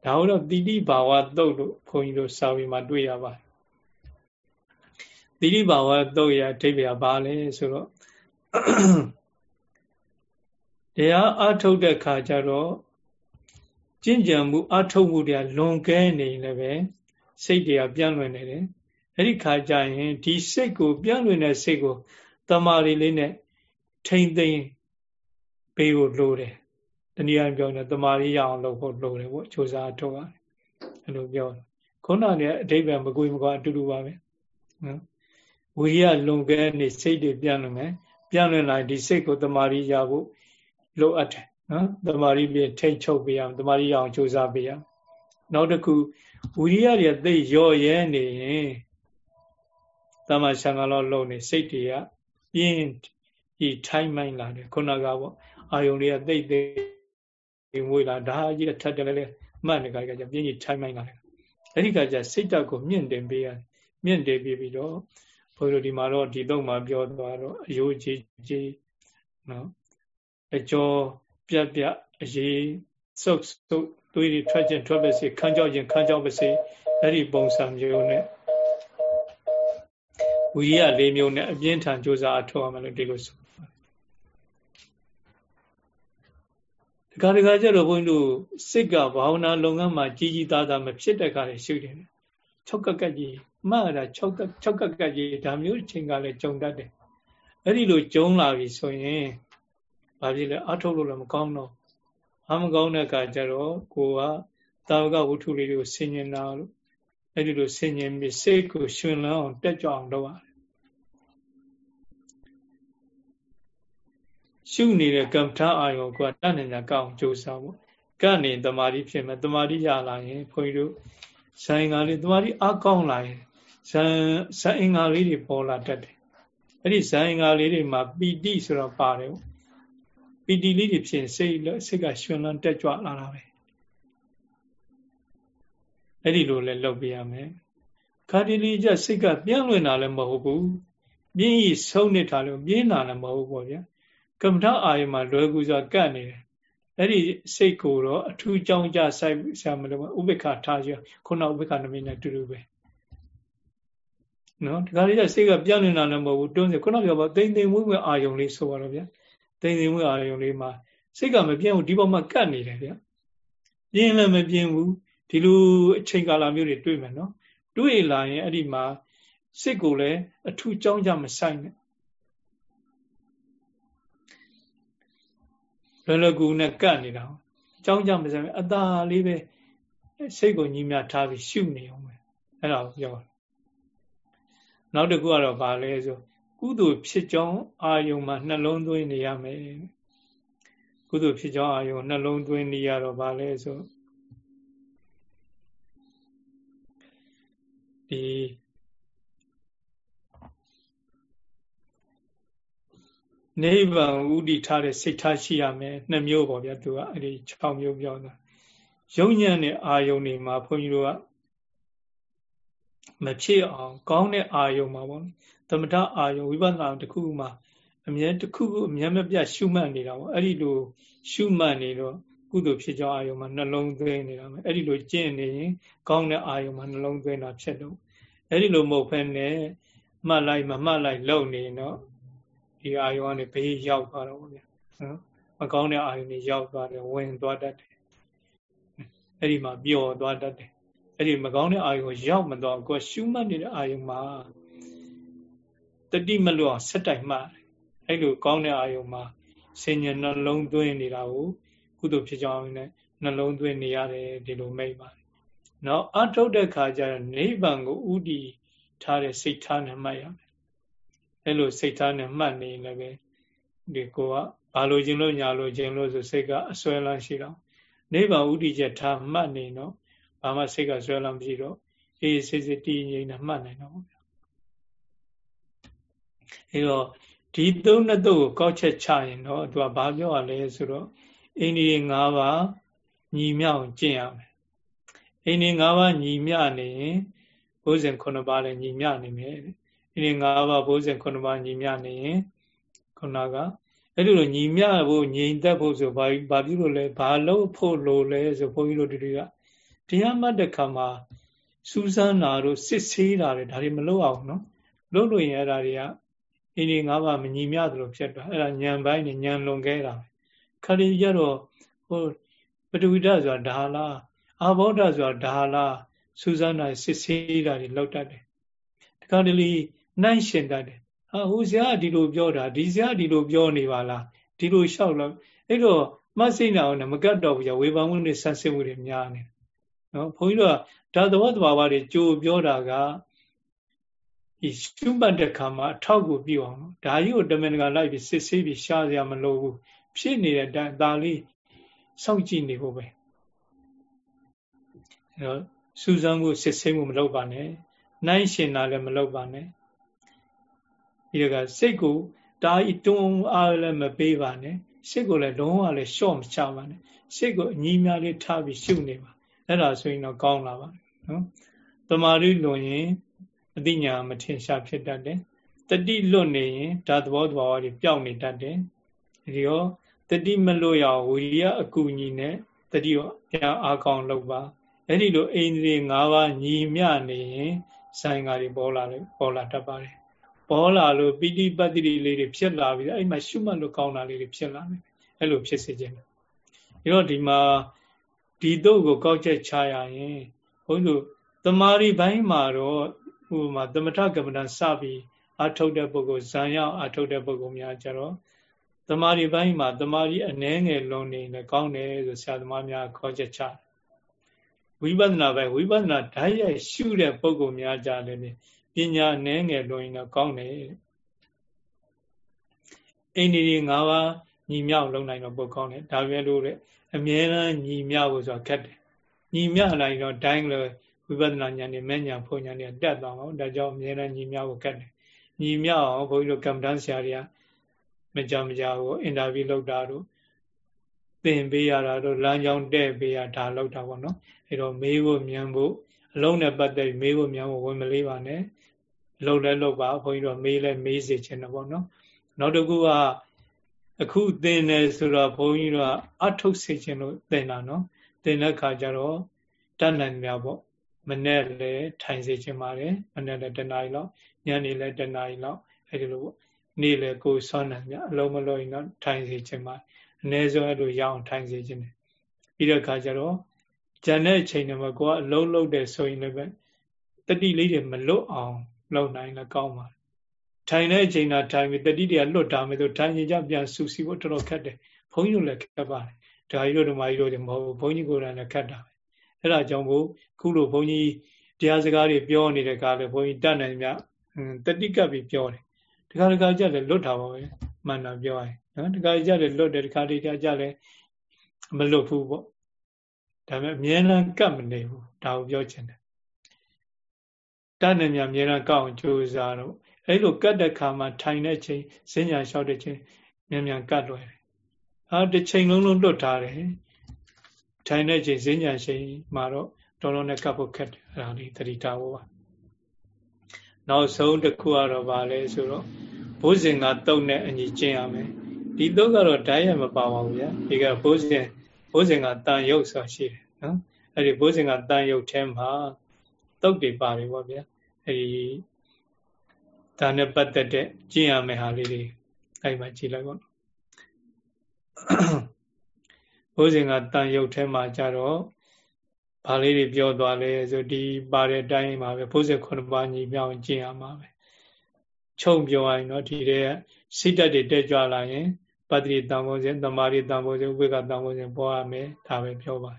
ဒါတော့တိတိဘာဝသုတ်လို့ခွန်ကြီးတို့စာပေမှာတွေ့ရပါတယ်တိတိဘာဝသုတ်ရအဓိပ္ပာယ်ဘာလဲဆိုတော့တရားအထုတ်တဲ့ခါကျတော့ကျင့်ကြံမှုအထုတ်မှုတွေကလွန်ကဲနေလည်းပဲစိတ်တွေကပြန့်လွင်နေတယ် အဲ့ဒီခါကျရင်ဒီစိတ်ကိုပြန့်လွင်တဲ့စိတ်ကိုတမာရီလေးနဲ့ထိမ့်သိမ့်ပေးဖို့လိုတယ်တနည်းအားပြောရင်တမာရီရအောင်လုပ်ဖို့လိုတယ်ပေါ့စူးစမ်းထုတ်ရတယ်အဲ့လိုပြောခုနကအတိပ္ပယ်မကွေမကွာအတူတူပါပဲနော်ဝိရိယလွန်ကဲနေစိတ်တွေပြန့်လွင်မယ်ပြန့်လွင်လာဒီစိတ်ကိုတမာရီရဖို့လိုအပ်တယ်နော်တမာရီပြထိတ်ချုပ်ပေးရအောင်တမာရီရအောင်စူးစမ်းပေးရအောင်နောက်တစ်ခုဝိရိယတွေသိရော့ရဲနေရင် တမန်ဆံကလောလုံနေစိတ်တွေကပြင်းဒီထိုင်းမိုင်းလာတယ်ခုနကပေါ့အာယုံတွေကသိသိငွေလာဒါကြီးထပ်တယ်လေမှတ်နေကြကြပြင်းကြီးထိုင်းမိုင်းလာတယ်အဲ့ဒီကကြစိတ်ဓာတ်ကိုမြင့်တင်ပေးရတယ်မြင့်တင်ပေးပြီးတော့ဘုရားဒီမှာတော့ဒီတော့မှပြောသွားတော့အယိုးကြီးကြီးနော်အကျော်ပြက်ပြက်အရေးစုပ်စုပ်သွေးတွေထွက်ခြင်းထွက်ပါစေခန်းကြောက်ခြင်းခန်းကြောက်ပါစေအဲ့ဒီပုံစံမျိုးနဲ့ ဝီရိယ၄မျိုးနဲ့အပြင်းထန်ကြိုးစားအထောက်အမယ်လို့ဒီလိုဆိုဒီကရကကြတော့ဘုန်းကြီးတို့စိတ်ကဘာဝနာလုပ်ငန်းမှာကြီးကြီးသားသားမဖြစ်တဲ့ခါတွေရှိတယ်၆ကက်ကက်ကြီးမှတ်ရတာ၆ကက်၆ကက်ကက်ကြီးဒါမျိုးအချိန်ကလည်းကြုံတတ်တယ်အဲ့ဒီလိုကြုံလာပြီဆိုရင်ဘာဖြစ်လဲအထုတ်လို့လည်းမကောင်းတော့အမကောင်းတဲ့အခါကျတော့ကိုကတာဝကဝုထုလေးတွေကိုဆင်ញင်တာလို့အဲ့ဒီလိုဆင်ញင်ပြီးစိတ်ကိုရှင်လန်းအောင်တက်ကြွအောင်လုပ်ရတယ် ရှုနေတဲ့ကမ္မထာအာယုံကတဏ္ဍညာကောင်းကြိုးစားဖို့ကနေတမာတိဖြစ်မယ်တမာတိရလာရင်ခွန်ကြီးတို့ဇန်အင်္ဂါလေးတမာတိအကောင်းလာရင်ဇန်ဇန်အင်္ဂါလေးတွေပေါ်လာတတ်တယ်အဲ့ဒီဇန်အင်္ဂါလေးတွေမှာပီတိဆိုတော့ပါတယ်ပီတိလေးတွေဖြစ်စိတ်စိတ်ကရှင်လန်းတက်ကြွလာတာပဲအဲ့ဒီလိုလဲလုပ်ပြရမယ်ခါဒီလီကျစိတ်ကပြန့်လွင်တာလည်းမဟုတ်ဘူးပြင်းဤဆုံးနေတာလည်းပြင်းတာလည်းမဟုတ်ဘူးဗျာ ကမ္မထအာယမှာလွယ်ကူစွာကတ်နေတယ်အဲ့ဒီစိတ်ကိုတော့အထူးကြောင်းကြဆိုင်ဆရာမလို့ဥပိ္ပခထားရခုနဥပိ္ပခနမိတ်နဲ့တူတူပဲနော်ဒီခါလေးကျစိတ်ကပြောင်းနေတာလည်းမဟုတ်ဘူးတွန်းစီခုနပြောပါတိမ်တိမ်မွေးမွေးအာယုံလေးဆိုပါတော့ဗျာတိမ်တိမ်မွေးအာယုံလေးမှာစိတ်ကမပြင်းဘူးဒီပေါ်မှာကတ်နေတယ်ဗျာပြင်းလည်းမပြင်းဘူးဒီလိုအချိန်ကာလမျိုးတွေတွေ့မယ်နော်တွေ့လာရင်အဲ့ဒီမှာစိတ်ကိုလည်းအထူးကြောင်းကြမဆိုင်နဲ့ လွယ်လွယ်ကူနဲ့ကတ်နေတာကြောင်းကြမဆိုင်အသာလေးပဲစိတ်ကိုညီမြထားပြီးရှုနေအောင်ပဲအဲ့ဒါကိုပြောနောက်တစ်ခုကတော့ဗာလဲဆိုကုသိုလ်ဖြစ်ကြောင်းအာယုံမှာနှလုံးသွင်းနေရမယ်ကုသိုလ်ဖြစ်ကြောင်းအာယုံနှလုံးသွင်းနေရတော့ဗာလဲဆိုဒီ နိဗ္ဗာန်ဥဒိထားတဲ့စိတ်ထားရှိရမယ်နှစ်မျိုးပေါ့ဗျာသူကအဲ့ဒီ6မျိုးပြောတာယုံညံ့တဲ့အာယုံတွေမှာဘုန်းကြီးတို့ကမဖြစ်အောင်ကောင်းတဲ့အာယုံမှာပေါ့သမထအာယုံဝိပဿနာတစ်ခုမှာအမြဲတစ်ခုခုအမြဲမပြတ်ရှုမှတ်နေတာပေါ့အဲ့ဒီလိုရှုမှတ်နေတော့ကုသိုလ်ဖြစ်ကြောင်းအာယုံမှာနှလုံးသွင်းနေတာပဲအဲ့ဒီလိုကျင့်နေရင်ကောင်းတဲ့အာယုံမှာနှလုံးသွင်းတာဖြစ်တော့အဲ့ဒီလိုမဟုတ်ဘဲနဲ့မှတ်လိုက်မမှတ်လိုက်လုံနေတော့ ဒီအာယုံကနေဘေးရောက်သွားတော့ဗျာနော်မကောင်းတဲ့အာယုံတွေရောက်သွားတယ်ဝင်သွားတတ်တယ်အဲ့ဒီမှာပျော်သွားတတ်တယ်အဲ့ဒီမကောင်းတဲ့အာယုံကိုရောက်မတော့ကိုရှုမှတ်နေတဲ့အာယုံမှာတတိမလွတ်ဆက်တိုင်မှအဲ့လိုကောင်းတဲ့အာယုံမှာဆင်ញံနှလုံးသွင်းနေတာကိုကုသိုလ်ဖြစ်ကြောင်းနဲ့နှလုံးသွင်းနေရတယ်ဒီလိုမိတ်ပါတယ်။နောက်အထုတ်တဲ့ခါကျတော့နိဗ္ဗာန်ကိုဥတည်ထားတဲ့စိတ်ထားနဲ့မှတ်ရမယ်။ အဲ့လိုစိတ်ထားနဲ့မှတ်နေလည်းပဲဒီကိုကဘာလို့ခြင်းလို့ညာလို့ခြင်းလို့ဆိုစိတ်ကအစွဲလန်းရှိတော့နိဗ္ဗာန်ဥတည်ချက်ထားမှတ်နေတော့ဘာမှစိတ်ကဆွဲလမ်းမရှိတော့အေးစစ်စစ်တည်ငြိမ်နေမှတ်နိုင်တော့ဗျာအဲတော့ဒီသုံးနှစ်တုပ်ကိုကောက်ချက်ချရင်တော့သူကဘာပြောရလဲဆိုတော့အိန္ဒိယ၅ပါးညီမြောက်ကျင့်ရမယ်အိန္ဒိယ၅ပါးညီမျှနေရင်ဘုဇင်9ပါးလည်းညီမျှနေမယ်အိန္ဒိယ၅ပါးဘုဇင်9ပါးညီမျှနေရင်ခုနကအဲ့လိုညီမျှဖို့ညီသက်ဖို့ဆိုဘာဘာပြုလို့လဲဘာလို့ဖို့လို့လဲဆိုဘုန်းကြီးတို့တွေကတရားမှတ်တဲ့ခါမှာစူးစမ်းတာတို့စစ်ဆေးတာတွေဒါတွေမလုပ်အောင်နော်လုပ်လို့ရင်အဲ့ဒါတွေကအင်းဒီ၅ပါးမညီမျှသလိုဖြစ်သွားအဲ့ဒါညံပိုင်းနဲ့ညံလွန်ခဲ့တာခရီးကြတော့ဟိုပထဝီဓာတ်ဆိုတာဒါလားအာဘောဓာတ်ဆိုတာဒါလားစူးစမ်းတာစစ်ဆေးတာတွေလောက်တတ်တယ်တခါတလေ နှိုင်းရှင်တတ်တယ်ဟာဟိုဆရာကဒီလိုပြောတာဒီဆရာဒီလိုပြောနေပါလားဒီလိုလျှောက်လို့အဲ့တော့မစိတ်နာအောင်မကတ်တော့ဘူးဝေဘာမှုနဲ့ဆက်စစ်မှုတွေများနေနော်ဘုန်းကြီးတို့ကဒါသဘောတဘာဝတွေကြိုပြောတာကဒီရှုမှတ်တဲ့ခါမှာအထောက်ကိုပြုအောင်နော်ဒါကြီးကိုတမင်တကာလိုက်ပြီးစစ်ဆေးပြီးရှားစရာမလိုဘူးဖြစ်နေတဲ့ဒါဒါလေးစောင့်ကြည့်နေဖို့ပဲအဲတော့စူးစမ်းမှုစစ်ဆေးမှုမလုပ်ပါနဲ့နိုင်ရှင်တာလည်းမလုပ်ပါနဲ့ ဒီကစိတ်ကိုဒါဤတွန်းအားလည်းမပေးပါနဲ့စိတ်ကိုလည်းလုံးဝလည်းရှော့မချပါနဲ့စိတ်ကိုအညီအများလေးထားပြီးရှုနေပါအဲ့ဒါဆိုရင်တော့ကောင်းလာပါနော်တမာရီလွန်ရင်အသိဉာဏ်မထင်ရှားဖြစ်တတ်တယ်တတိလွတ်နေရင်ဒါသဘောတဘာဝတွေပျောက်နေတတ်တယ်ဒီရောတတိမလွတ်ရဝိရိယအကူညီနဲ့တတိရောပြန်အားကောင်းလုပ်ပါအဲ့ဒီလိုအိန္ဒြေ၅ပါးညီမျှနေရင်ဆိုင်ကားတွေပေါ်လာတယ်ပေါ်လာတတ်ပါတယ် ပေါ်လာလို့ပိဋိပတ်တိလေးတွေဖြစ်လာပြီးအဲ့မှာရှုမှတ်လို့ကောင်းတာလေးတွေဖြစ်လာတယ်အဲ့လိုဖြစ်စေခြင်းဒါတော့ဒီမှာဒီတော့ကိုကောက်ချက်ချရရင်ဘုန်းကြီးတို့တမာရီဘိုင်းမှာတော့ဟိုမှာသမထကမ္မဋ္ဌာန်းစပြီးအထုတ်တဲ့ပုဂ္ဂိုလ်ဇံရောက်အထုတ်တဲ့ပုဂ္ဂိုလ်များကြတော့တမာရီဘိုင်းမှာတမာရီအနှဲငယ်လုံးနေလည်းကောင်းတယ်ဆိုဆရာသမားများခေါ်ချက်ချဝိပဿနာဘိုင်းဝိပဿနာဓာတ်ရိုက်ရှုတဲ့ပုဂ္ဂိုလ်များကြလည်း ပညာအနှဲငယ်လုံးရင်တော့ကောင်းတယ်အိန္ဒိယ၅ပါးညီမြောက်လုံးနိုင်တော့ပုတ်ကောင်းတယ်ဒါပဲလို့တဲ့အမြဲတမ်းညီမျှဖို့ဆိုတာခက်တယ်ညီမျှလိုက်တော့ဒိုင်းလို့ဝိပဿနာဉာဏ်နဲ့မဲ့ဉာဏ်ဖုန်ဉာဏ်နဲ့တက်သွားအောင်ဒါကြောင့်အမြဲတမ်းညီမျှဖို့ခက်တယ်ညီမျှအောင်ဘုန်းကြီးတို့ကမ္ဘာတန်းဆရာတွေကမကြမကြဘူးအင်တာဗျူးလုပ်တာတို့သင်ပေးရတာတို့လမ်းကြောင်းတဲ့ပေးရဒါလုပ်တာပေါ့နော်အဲတော့မေးဖို့မြန်ဖို့အလုံးနဲ့ပတ်သက်မေးဖို့မြန်ဖို့ဝင်မလေးပါနဲ့ လုံလဲလုပ်ပါဘုန်းကြီးတို့မေးလဲမေးစေချင်တယ်ပေါ့နော်နောက်တစ်ခုကအခုသင်တယ်ဆိုတော့ဘုန်းကြီးတို့ကအထုတ်စေခြင်းလို့သင်တာနော်သင်တဲ့ခါကျတော့တတ်နိုင်ကြပေါ့မနဲ့လည်းထိုင်စေချင်ပါတယ်မနဲ့လည်းတနားရီလောက်ညနေလည်းတနားရီလောက်အဲဒီလိုပေါ့နေ့လည်းကိုယ်ဆွမ်းတယ်မြအလုံးမလုံးရင်တော့ထိုင်စေချင်ပါအနည်းဆုံးအဲ့လိုရအောင်ထိုင်စေချင်တယ်ပြီးတဲ့အခါကျတော့ဂျန်တဲ့အချိန်တွေမှာကိုကအလုံးလုံးတယ်ဆိုရင်လည်းပဲတတိလေးတွေမလွတ်အောင် လုပ်နိုင်လည်းကောင်းပါထိုင်တဲ့အချိန်သာထိုင်ပြီးတတိတွေကလွတ်တာမယ်ဆိုထိုင်ရင်ကြပြန်ဆူစီဖို့တော်တော်ခက်တယ်ဘုန်းကြီးတို့လည်းခက်ပါတယ်ဒါကြီးတို့ဓမ္မကြီးတို့တွေမဟုတ်ဘူးဘုန်းကြီးကိုယ်တိုင်လည်းခက်တာပဲအဲ့ဒါကြောင့်မို့ခုလိုဘုန်းကြီးတရားစကားတွေပြောနေတဲ့ကားလေဘုန်းကြီးတတ်နိုင်မြတတိကပ်ပြီးပြောတယ်ဒီခါဒီခါကြလည်းလွတ်တာပါပဲမှန်တာပြောရင်နော်ဒီခါကြလည်းလွတ်တယ်ဒီခါဒီခါကြလည်းမလွတ်ဘူးပေါ့ဒါပေမဲ့အမြဲတမ်းကပ်မနေဘူးဒါကိုပြောချင်တယ် တတ်နေမြအမြဲတမ်းကောက်အောင်ကြိုးစားတော့အဲ့လိုကတ်တဲ့ခါမှာထိုင်တဲ့ချိန်စဉ္ညာလျှောက်တဲ့ချိန်မြန်မြန်ကတ်လွယ်တယ်အာတစ်ချိန်လုံးလုံးလွတ်ထားတယ်ထိုင်တဲ့ချိန်စဉ္ညာချိန်မှာတော့တော်တော်နဲ့ကတ်ဖို့ခက်တယ်အဲ့ဒါလေးသတိထားဖို့ပါနောက်ဆုံးတစ်ခုကတော့ဗာလဲဆိုတော့ဘုဇင်ကတုံနဲ့အညီကျင့်ရမယ်ဒီတော့ကတော့ဓာတ်ရမပါပါဘူးဗျာဒီကဘုဇင်ဘုဇင်ကတန်ရုပ်ဆိုရှိတယ်နော်အဲ့ဒီဘုဇင်ကတန်ရုပ်ထဲမှာ တုတ်တွေပါတယ်ပေါ့ဗျာအဲ့ဒီဒါနဲ့ပတ်သက်တဲ့ကျင့်ရမယ့်ဟာလေးတွေအဲ့မှာကြည့်လိုက်ပေါ့ဘုဇင်ကတန်ရုပ်ထဲမှာကြတော့ဘာလေးတွေပြောသွားလဲဆိုဒီပါတဲ့အတိုင်းမှာပဲဘုဇင်ခုနှစ်ပါးညီမြောင်ကျင့်ရမှာပဲခြုံပြောရရင်တော့ဒီတဲ့စိတ်ဓာတ်တွေတက်ကြွလာရင်ပတ္တိတံဘောဇင်တမာရီတံဘောဇင်ဝိကတံဘောဇင်ပေါ်ရမယ်ဒါပဲပြောပါ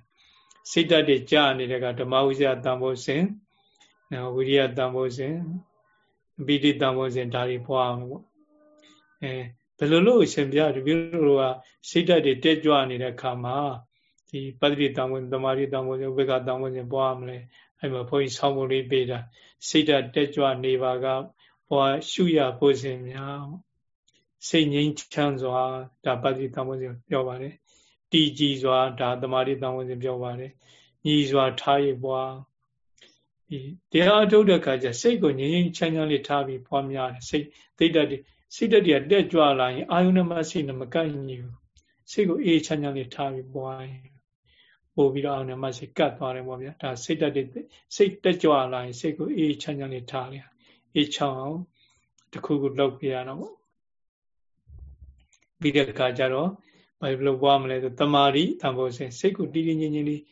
စိတ်ဓာတ်တွေကြာနေတဲ့ကဓမ္မဝိဇ္ဇာတံဘောဇင် နော်ဝိရိယတံဘောဇင်ပိဋိတံဘောဇင်ဒါတွေပေါ်အောင်ပေါ့အဲဘယ်လိုလို့အရှင်ပြတပည့်တို့ကစိတ်ဓာတ်တွေတက်ကြွနေတဲ့အခါမှာဒီပတ္တိတံဘောတမာရီတံဘောဇင်ဝိကတံဘောဇင်ပေါ်ရမလဲအဲ့မှာဘုန်းကြီးဆောင်းဖို့လေးပေးတာစိတ်ဓာတ်တက်ကြွနေပါကပေါ်ရှုရဖို့စဉ်များစိတ်ငြိမ်းချမ်းစွာဒါပတိတံဝစဉ်ပြောပါတယ်တည်ကြည်စွာဒါတမာတိတံဝစဉ်ပြောပါတယ်ညီစွာထားရပွား ဒီတရားထုတ်တဲ့အခါကျစိတ်ကိုငြိမ်းငြိမ်းချမ်းချမ်းလေးထားပြီးပွားများတယ်စိတ်သိတ္တတိစိတ်တတိကတက်ကြွလာရင်အာယုန်နဲ့စိတ်နဲ့မကိုက်ညီဘူးစိတ်ကိုအေးချမ်းချမ်းလေးထားပြီးပွားရင်ပို့ပြီးတော့အာယုန်နဲ့စိတ်ကတ်သွားတယ်ပေါ့ဗျာဒါစိတ်တတိစိတ်တက်ကြွလာရင်စိတ်ကိုအေးချမ်းချမ်းလေးထားလိုက်အေးချောင်းအောင်တခုခုလုပ်ပြရတော့ပေါ့ပြီးတဲ့အခါကျတော့ဘာလို့ပွားမလဲဆိုတမာရီတံဘောစဉ်စိတ်ကိုတည်တည်ငြိမ်ငြိမ်လေး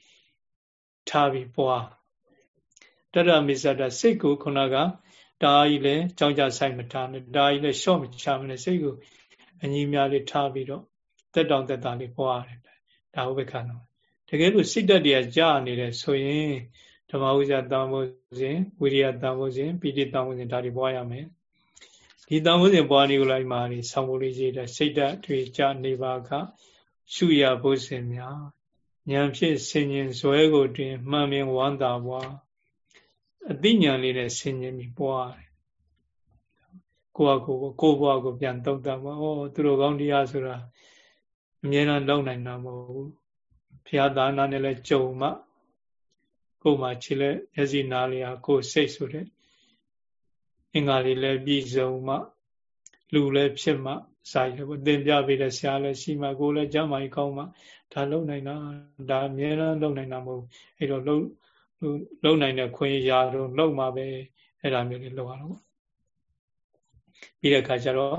ထားပြီးပွား တရမိစ္ဆတာစိတ်ကိုခုနကဒါကြီးလဲကြောင်းကြဆိုင်မထားနဲ့ဒါကြီးလဲရှော့မချမနဲ့စိတ်ကိုအညီများလေးထားပြီးတော့တက်တောင်တက်တာလေးပွားရတယ်ဒါဟုတ်ပဲခါတော့တကယ်လို့စိတ်တက်တရားကြာနေတယ်ဆိုရင်ဓမ္မဝိဇ္ဇာတံဘောစဉ်ဝိရိယတံဘောစဉ်ပိဋိတံဘောစဉ်ဒါတွေပွားရမယ်ဒီတန်ဖိုးစဉ်ပွားနေကိုလိုက်မာနေဆောင်းဖို့လေးရေးတဲ့စိတ်ဓာတ်တွေကြနေပါကရှုရဖို့စဉ်များဉာဏ်ဖြစ်ဆင်ញင်ဇွဲကိုတွင်မှန်မြင်ဝမ်းသာပွား အသိဉာဏ်လေးနဲ့ဆင်ញင်ပြီးပွားတယ်ကိုယ့်အကိုကိုယ့်ဘဝကိုပြန်သုံးသပ်ပါဩသူတို့ကောင်းတရားဆိုတာအမြဲတမ်းလုံနိုင်တာမဟုတ်ဘူးဘုရားသာနာနဲ့လည်းကြုံမှကိုယ်မှာခြေလက်မျက်စိနားလေးဟာကိုယ်စိတ်ဆိုတဲ့အင်္ဂါတွေလည်းပြည့်စုံမှလူလည်းဖြစ်မှစာရည်ပေါ့သင်ပြပေးတဲ့ဆရာလည်းရှိမှကိုယ်လည်းကျမ်းမာကြီးကောင်းမှဒါလုံနိုင်တာဒါအများအားလုံနိုင်တာမဟုတ်အဲ့တော့လုံ လုံနိုင်တဲ့ခွင့်ရတော့လုံမှာပဲအဲ့ဒါမျိုးလေးလုံရတော့ပြီးတဲ့အခါကျတော့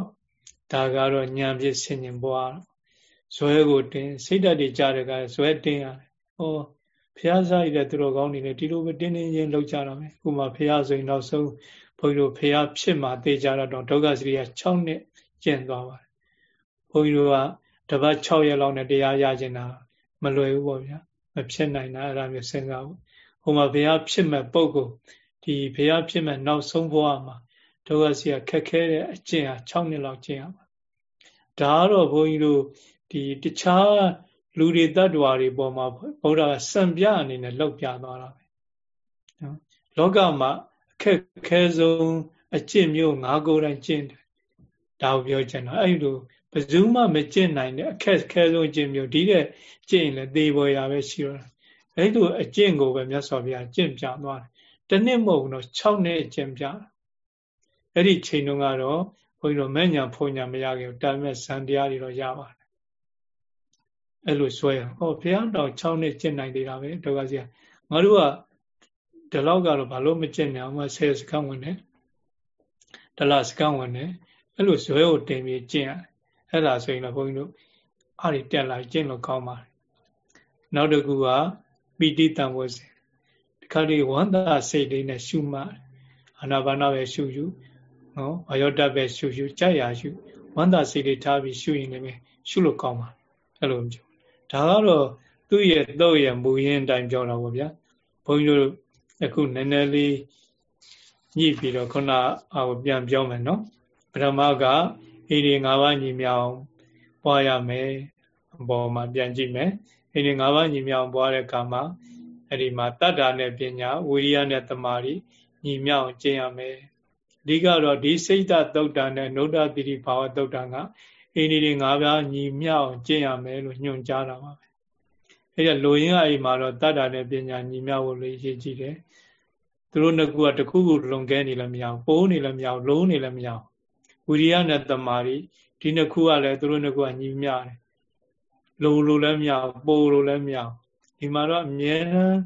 ဒါကတော့ဉာဏ်ပြည့်ဆင်ញင်ပွားဇွဲကိုတင်စိတ်ဓာတ်တွေကြားတဲ့ကဇွဲတင်ရတယ်။ဩဖះစားရတဲ့သူတော်ကောင်းတွေလည်းဒီလိုပဲတင်းတင်းချင်းလောက်ကြတာပဲ။ဥမာဖះဆိုရင်နောက်ဆုံးဘုန်းကြီးတို့ဖះဖြစ်မှတေချာတော့ဒုက္ခစရိယ6နှစ်ကျင့်သွားပါတယ်ဘုန်းကြီးတို့ကတပတ်6ရက်လောက်နဲ့တရားရကျင်တာမလွယ်ဘူးပေါ့ဗျာမဖြစ်နိုင်တာအဲ့ဒါမျိုးစဉ်းစားဖို့ ဟိုမှာဘုရားဖြစ်မဲ့ပုံကိုဒီဘုရားဖြစ်မဲ့နောက်ဆုံးဘဝမှာဒုက္ခစရိယခက်ခဲတဲ့အကျင့်ဟာ6နှစ်လောက်ကျင့်ရမှာဒါကတော့ဘုန်းကြီးတို့ဒီတခြားလူတွေတ attva တွေပေါ်မှာဗုဒ္ဓကစံပြအနေနဲ့လောက်ပြသွားတာပဲနော်လောကမှာအခက်ခဲဆုံးအကျင့်မျိုးငါကိုယ်တိုင်ကျင့်တယ်ဒါကိုပြောချင်တော့အဲ့လိုဘယ်သူမှမကျင့်နိုင်တဲ့အခက်ခဲဆုံးအကျင့်မျိုးဒီတဲ့ကျင့်ရင်လည်းသေပေါ်ရပဲရှိတော့ အဲ့လိုအကျင့်ကိုပဲမြတ်စွာဘုရားကျင့်ပြသွားတယ်တနည်းမဟုတ်ဘူးတော့6နှစ်အကျင့်ပြအဲ့ဒီချိန်တုန်းကတော့ဘုန်းကြီးတို့မဲ့ညာဖုန်ညာမရခင်တာမဲ့ဇန်တရားတွေတော့ရပါတယ်အဲ့လိုဆွဲဟောဘုရားတော်6နှစ်ကျင့်နိုင်သေးတာပဲဒုက္ခစီငါတို့ကဒီလောက်ကတော့ဘာလို့မကျင့်နေအောင်မဆယ်စကံဝင်တယ်ဒလစကံဝင်တယ်အဲ့လိုဇွဲကိုတင်ပြီးကျင့်ရတယ်အဲ့ဒါဆိုရင်တော့ဘုန်းကြီးတို့အားတွေတက်လာကျင့်လို့ကောင်းပါတယ်နောက်တစ်ခုက ပီတိတံဝစေဒီခါလေးဝန္တာစိတ်လေးနဲ့ရှုမှတ်အာနာပါနပဲရှုရှုနော်အယောတပဲရှုရှုကြာရရှုဝန္တာစိတ်လေးထားပြီးရှုရင်လည်းရှုလို့ကောင်းပါအဲ့လိုမျိုးဒါကတော့သူ့ရဲ့တော့ရဲ့မူရင်းအတိုင်းပြောတာပေါ့ဗျာဘုန်းကြီးတို့အခုနည်းနည်းလေးညှိပြီးတော့ခုနအာကိုပြန်ပြောမယ်နော်ပထမကဣရိ၅ပါးညီမြောင်ပွားရမယ်အပေါ်မှာပြန်ကြည့်မယ် ဣရိ၅ပါးညီမြောင်ပွားတဲ့အခါမှာအဲ့ဒီမှာတတ္တာနဲ့ပညာဝိရိယနဲ့တမာရီညီမြောင်ကျင့်ရမယ်အဓိကတော့ဒီစိတ်တသုတ်တန်နဲ့နုဒ္ဒတိရိဘာဝသုတ်တန်ကဣန္ဒိတွေ၅ပါးညီမြောင်ကျင့်ရမယ်လို့ညွှန်ကြားတာပါပဲအဲ့ဒါလိုရင်းအိမ်မှာတော့တတ္တာနဲ့ပညာညီမြောင်ဖို့လေးရေးကြည့်တယ်သူတို့နှစ်ခုကတခုခုလွန်ကဲနေလည်းမရဘူးပိုးနေလည်းမရဘူးလုံးနေလည်းမရဘူးဝိရိယနဲ့တမာရီဒီနှစ်ခုကလည်းသူတို့နှစ်ခုကညီမျှတယ် လုံလို့လည်းမရဘူးပိုးလို့လည်းမရဘူးဒီမှာတော့အမြဲတမ်း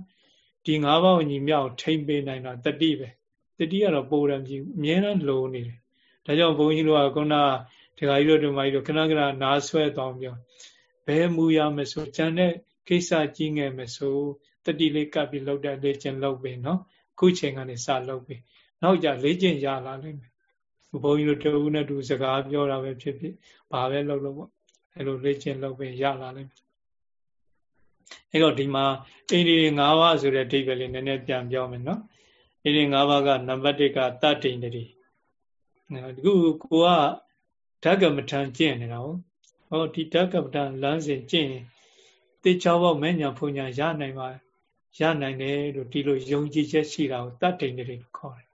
ဒီ၅ပါးကိုညီမျှအောင်ထိမ့်ပေးနိုင်တာတတိပဲတတိကတော့ပိုးတယ်မရှိဘူးအမြဲတမ်းလုံနေတယ်ဒါကြောင့်ဘုန်းကြီးတို့ကခုနဒကာကြီးတို့ဓမ္မကြီးတို့ခဏခဏနားဆွဲတောင်းပြောဘယ်မူရမဆိုကျန်တဲ့ကိစ္စကြီးငယ်မဆိုတတိလေးကပ်ပြီးလောက်တဲ့လေ့ကျင့်လုပ်ပြီနော်ခုချိန်ကနေစလုပ်ပြီနောက်ကြလေ့ကျင့်ရလာလိမ့်မယ်ဘုန်းကြီးတို့တဝူးနဲ့တူစကားပြောတာပဲဖြစ်ဖြစ်ဘာပဲလုပ်လို့ပေါ့ အဲလိုလေ့ကျင့်လုပ်ပြီးရလာလိမ့်မယ်အဲ့တော့ဒီမှာအိန္ဒိ၅ပါးဆိုတဲ့အဓိပ္ပာယ်လေးနည်းနည်းပြန်ပြောမယ်နော်အိန္ဒိ၅ပါးကနံပါတ်1ကတတ္တိန္ဒြိဒီခုကိုကဓကမထံကျင့်နေတာဟုတ်ဟောဒီဓကမထံလမ်းစဉ်ကျင့်တေချောဘောမဲ့ညာဖုန်ညာရနိုင်ပါရနိုင်တယ်လို့ဒီလိုယုံကြည်ချက်ရှိတာကိုတတ်တိန်တွေခေါ်တယ်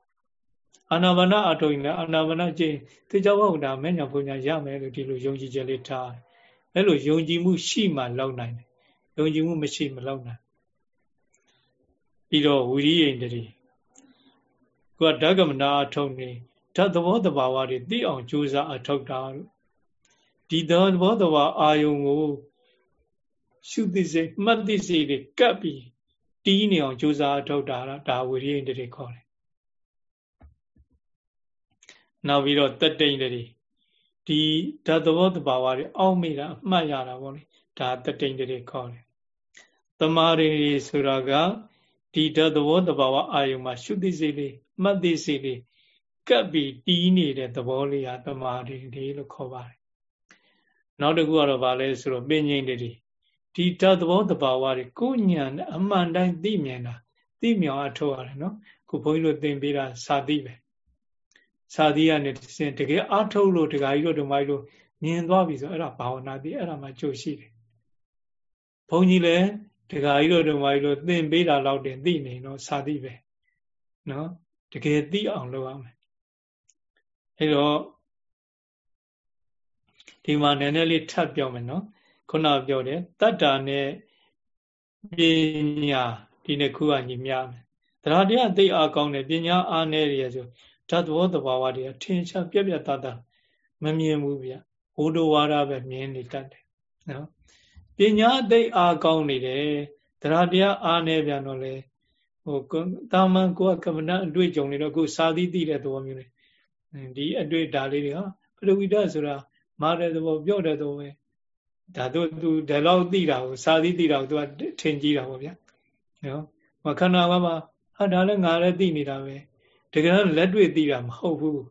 အာနာပါနအထုံနဲ့အာနာပါနကျင့်တေချောဘောဒါမဲ့ညာဖုန်ညာရမယ်လို့ဒီလိုယုံကြည်ချက်လေးထားတယ် အဲ့လိုယုံကြည်မှုရှိမှလောက်နိုင်တယ်ယုံကြည်မှုမရှိမလောက်နိုင်ပြီးတော့ဝိရိယိန္ဒြေကိုကဓကမနာအထုံနေဓာတ်သဘောတဘာဝတွေသိအောင်ကြိုးစားအထောက်တာလို့ဒီသဘောတဘာအာယုံကိုရှုသိစိတ်မှတ်သိစိတ်တွေကပ်ပြီးတီးနေအောင်ကြိုးစားအထောက်တာဒါဝိရိယတွေခေါ်တယ်နောက်ပြီးတော့တတိန်တွေ ဒီဓာတ်သဘောတဘာဝတွေအောက်မိတာအမှတ်ရတာပေါ့လေဒါတတိန်တွေခေါ်တယ်တမာရီဆိုတာကဒီဓာတ်သဘောတဘာဝအာယုံမှာရှုသိစိတ်လေးမှတ်သိစိတ်လေးကပ်ပြီးတီးနေတဲ့သဘောလေးဟာတမာရီတွေလို့ခေါ်ပါတယ်နောက်တစ်ခုကတော့ဗာလဲဆိုတော့ပင်ငိမ့်တွေဒီဓာတ်သဘောတဘာဝတွေကိုညံအမှန်တိုင်းသိမြင်တာသိမြောင်အထောက်ရတယ်နော်ခုဘုန်းကြီးတို့သင်ပေးတာစာသိပဲ စာသိရနေတကယ်အထုတ်လို့ဒကာကြီးတို့ဓမ္မကြီးတို့မြင်သွားပြီဆိုအဲ့ဒါဘာဝနာသိအဲ့ဒါမှကြိုရှိတယ်ဘုန်းကြီးလည်းဒကာကြီးတို့ဓမ္မကြီးတို့သင်ပေးတာလောက်တင်သိနေတော့စာသိပဲနော်တကယ်သိအောင်လုပ်ရမယ်အဲ့တော့ဒီမှာနည်းနည်းလေးထပ်ပြောမယ်နော်ခုနပြောတယ်တတ္တာနဲ့ပညာဒီနှစ်ခုကညီမျှမယ်တရားတရားသိအားကောင်းတယ်ပညာအားနည်းရဆို ဓာတ်သဘောတဘာဝတွေထင်ရှားပြက်ပြက်သားသားမမြင်ဘူးဗျဘုဒ္ဓဝါဒပဲမြင်နေတတ်တယ်နော်ပညာသိအားကောင်းနေတယ်တရားတရားအားနည်းပြန်တော့လေဟိုတာမန်ကိုကကမ္မနာအတွေ့အကြုံတွေတော့အခုစာသီးသိတဲ့သဘောမျိုးလေဒီအတွေ့ဒါလေးတွေဟာပရိဝိဒဆိုတာမာတဲ့သဘောပြောတဲ့သဘောပဲဒါတို့သူဒီလောက်သိတာကိုစာသီးသိတာကိုသူကထင်ကြီးတာပေါ့ဗျာနော်မခန္ဓာဘာမှာဟာဒါလည်းငါလည်းသိနေတာပဲ တကယ်လက်တွေ့သိတာမဟုတ်ဘူး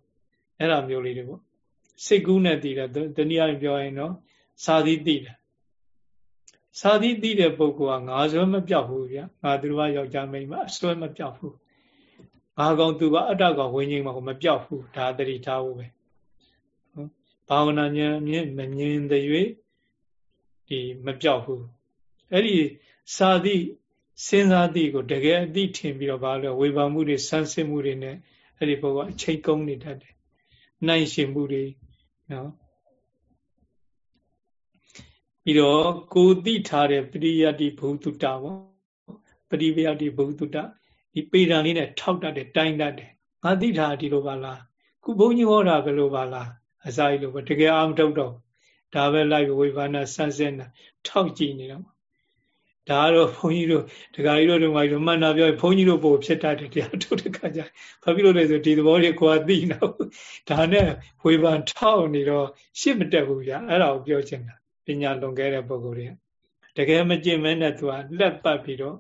အဲ့ဒါမျိုးလေးတွေပေါ့စိတ်ကူးနဲ့သိတာတနည်းအားဖြင့်ပြောရင်နော်စာသီးသိတယ်စာသီးသိတဲ့ပုဂ္ဂိုလ်ကငါဆွဲမပြောက်ဘူးဗျာငါသူတော်ယောက်ျားမိန်းမအဆွဲမပြောက်ဘူးငါကောင်သူကအတ္တကောင်ဝိညာဉ်မှာကိုမပြောက်ဘူးဒါတတိထားဖို့ပဲဘာဝနာဉာဏ်မြင်မမြင်တဲ့၍ဒီမပြောက်ဘူးအဲ့ဒီစာသည့် စဉ်းစားသည့်ကိုတကယ်အသိထင်ပြီးတော့ဘာလို့ဝေဘာမှုတွေဆန်းစစ်မှုတွေနဲ့အဲ့ဒီဘုရားအချိန်ကုန်နေတတ်တယ်နိုင်ရှင်မှုတွေနော်ပြီးတော့ကိုသိထားတဲ့ပရိယတ္တိဘုသူတပေါ့ပရိယတ္တိဘုသူတဒီပေတံလေးနဲ့ထောက်တတ်တယ်တိုင်းတတ်တယ်ငါသိထားဒီလိုပါလားခုဘုန်းကြီးဟောတာဘယ်လိုပါလားအစာကြီးလိုပဲတကယ်အာမထုတ်တော့ဒါပဲလိုက်ဝိပါဏဆန်းစဲနာထောက်ကြည့်နေတော့ ဒါကတော့ဘုန်းကြီးတို့ဒကာကြီးတို့တို့မကြီးတို့မှန်တာပြောဘုန်းကြီးတို့ပို့ဖြစ်တတ်တယ်တရားထုတ်တဲ့ခါကျဘာဖြစ်လို့လဲဆိုဒီသဘောတွေကိုကသိနေတော့ဒါနဲ့ဝေဖန်ထောက်နေတော့ရှစ်မတက်ဘူးဗျာအဲ့ဒါကိုပြောချင်တာပညာလွန်ခဲ့တဲ့ပုဂ္ဂိုလ်တွေတကယ်မကျင့်မဲနဲ့သူကလက်ပတ်ပြီးတော့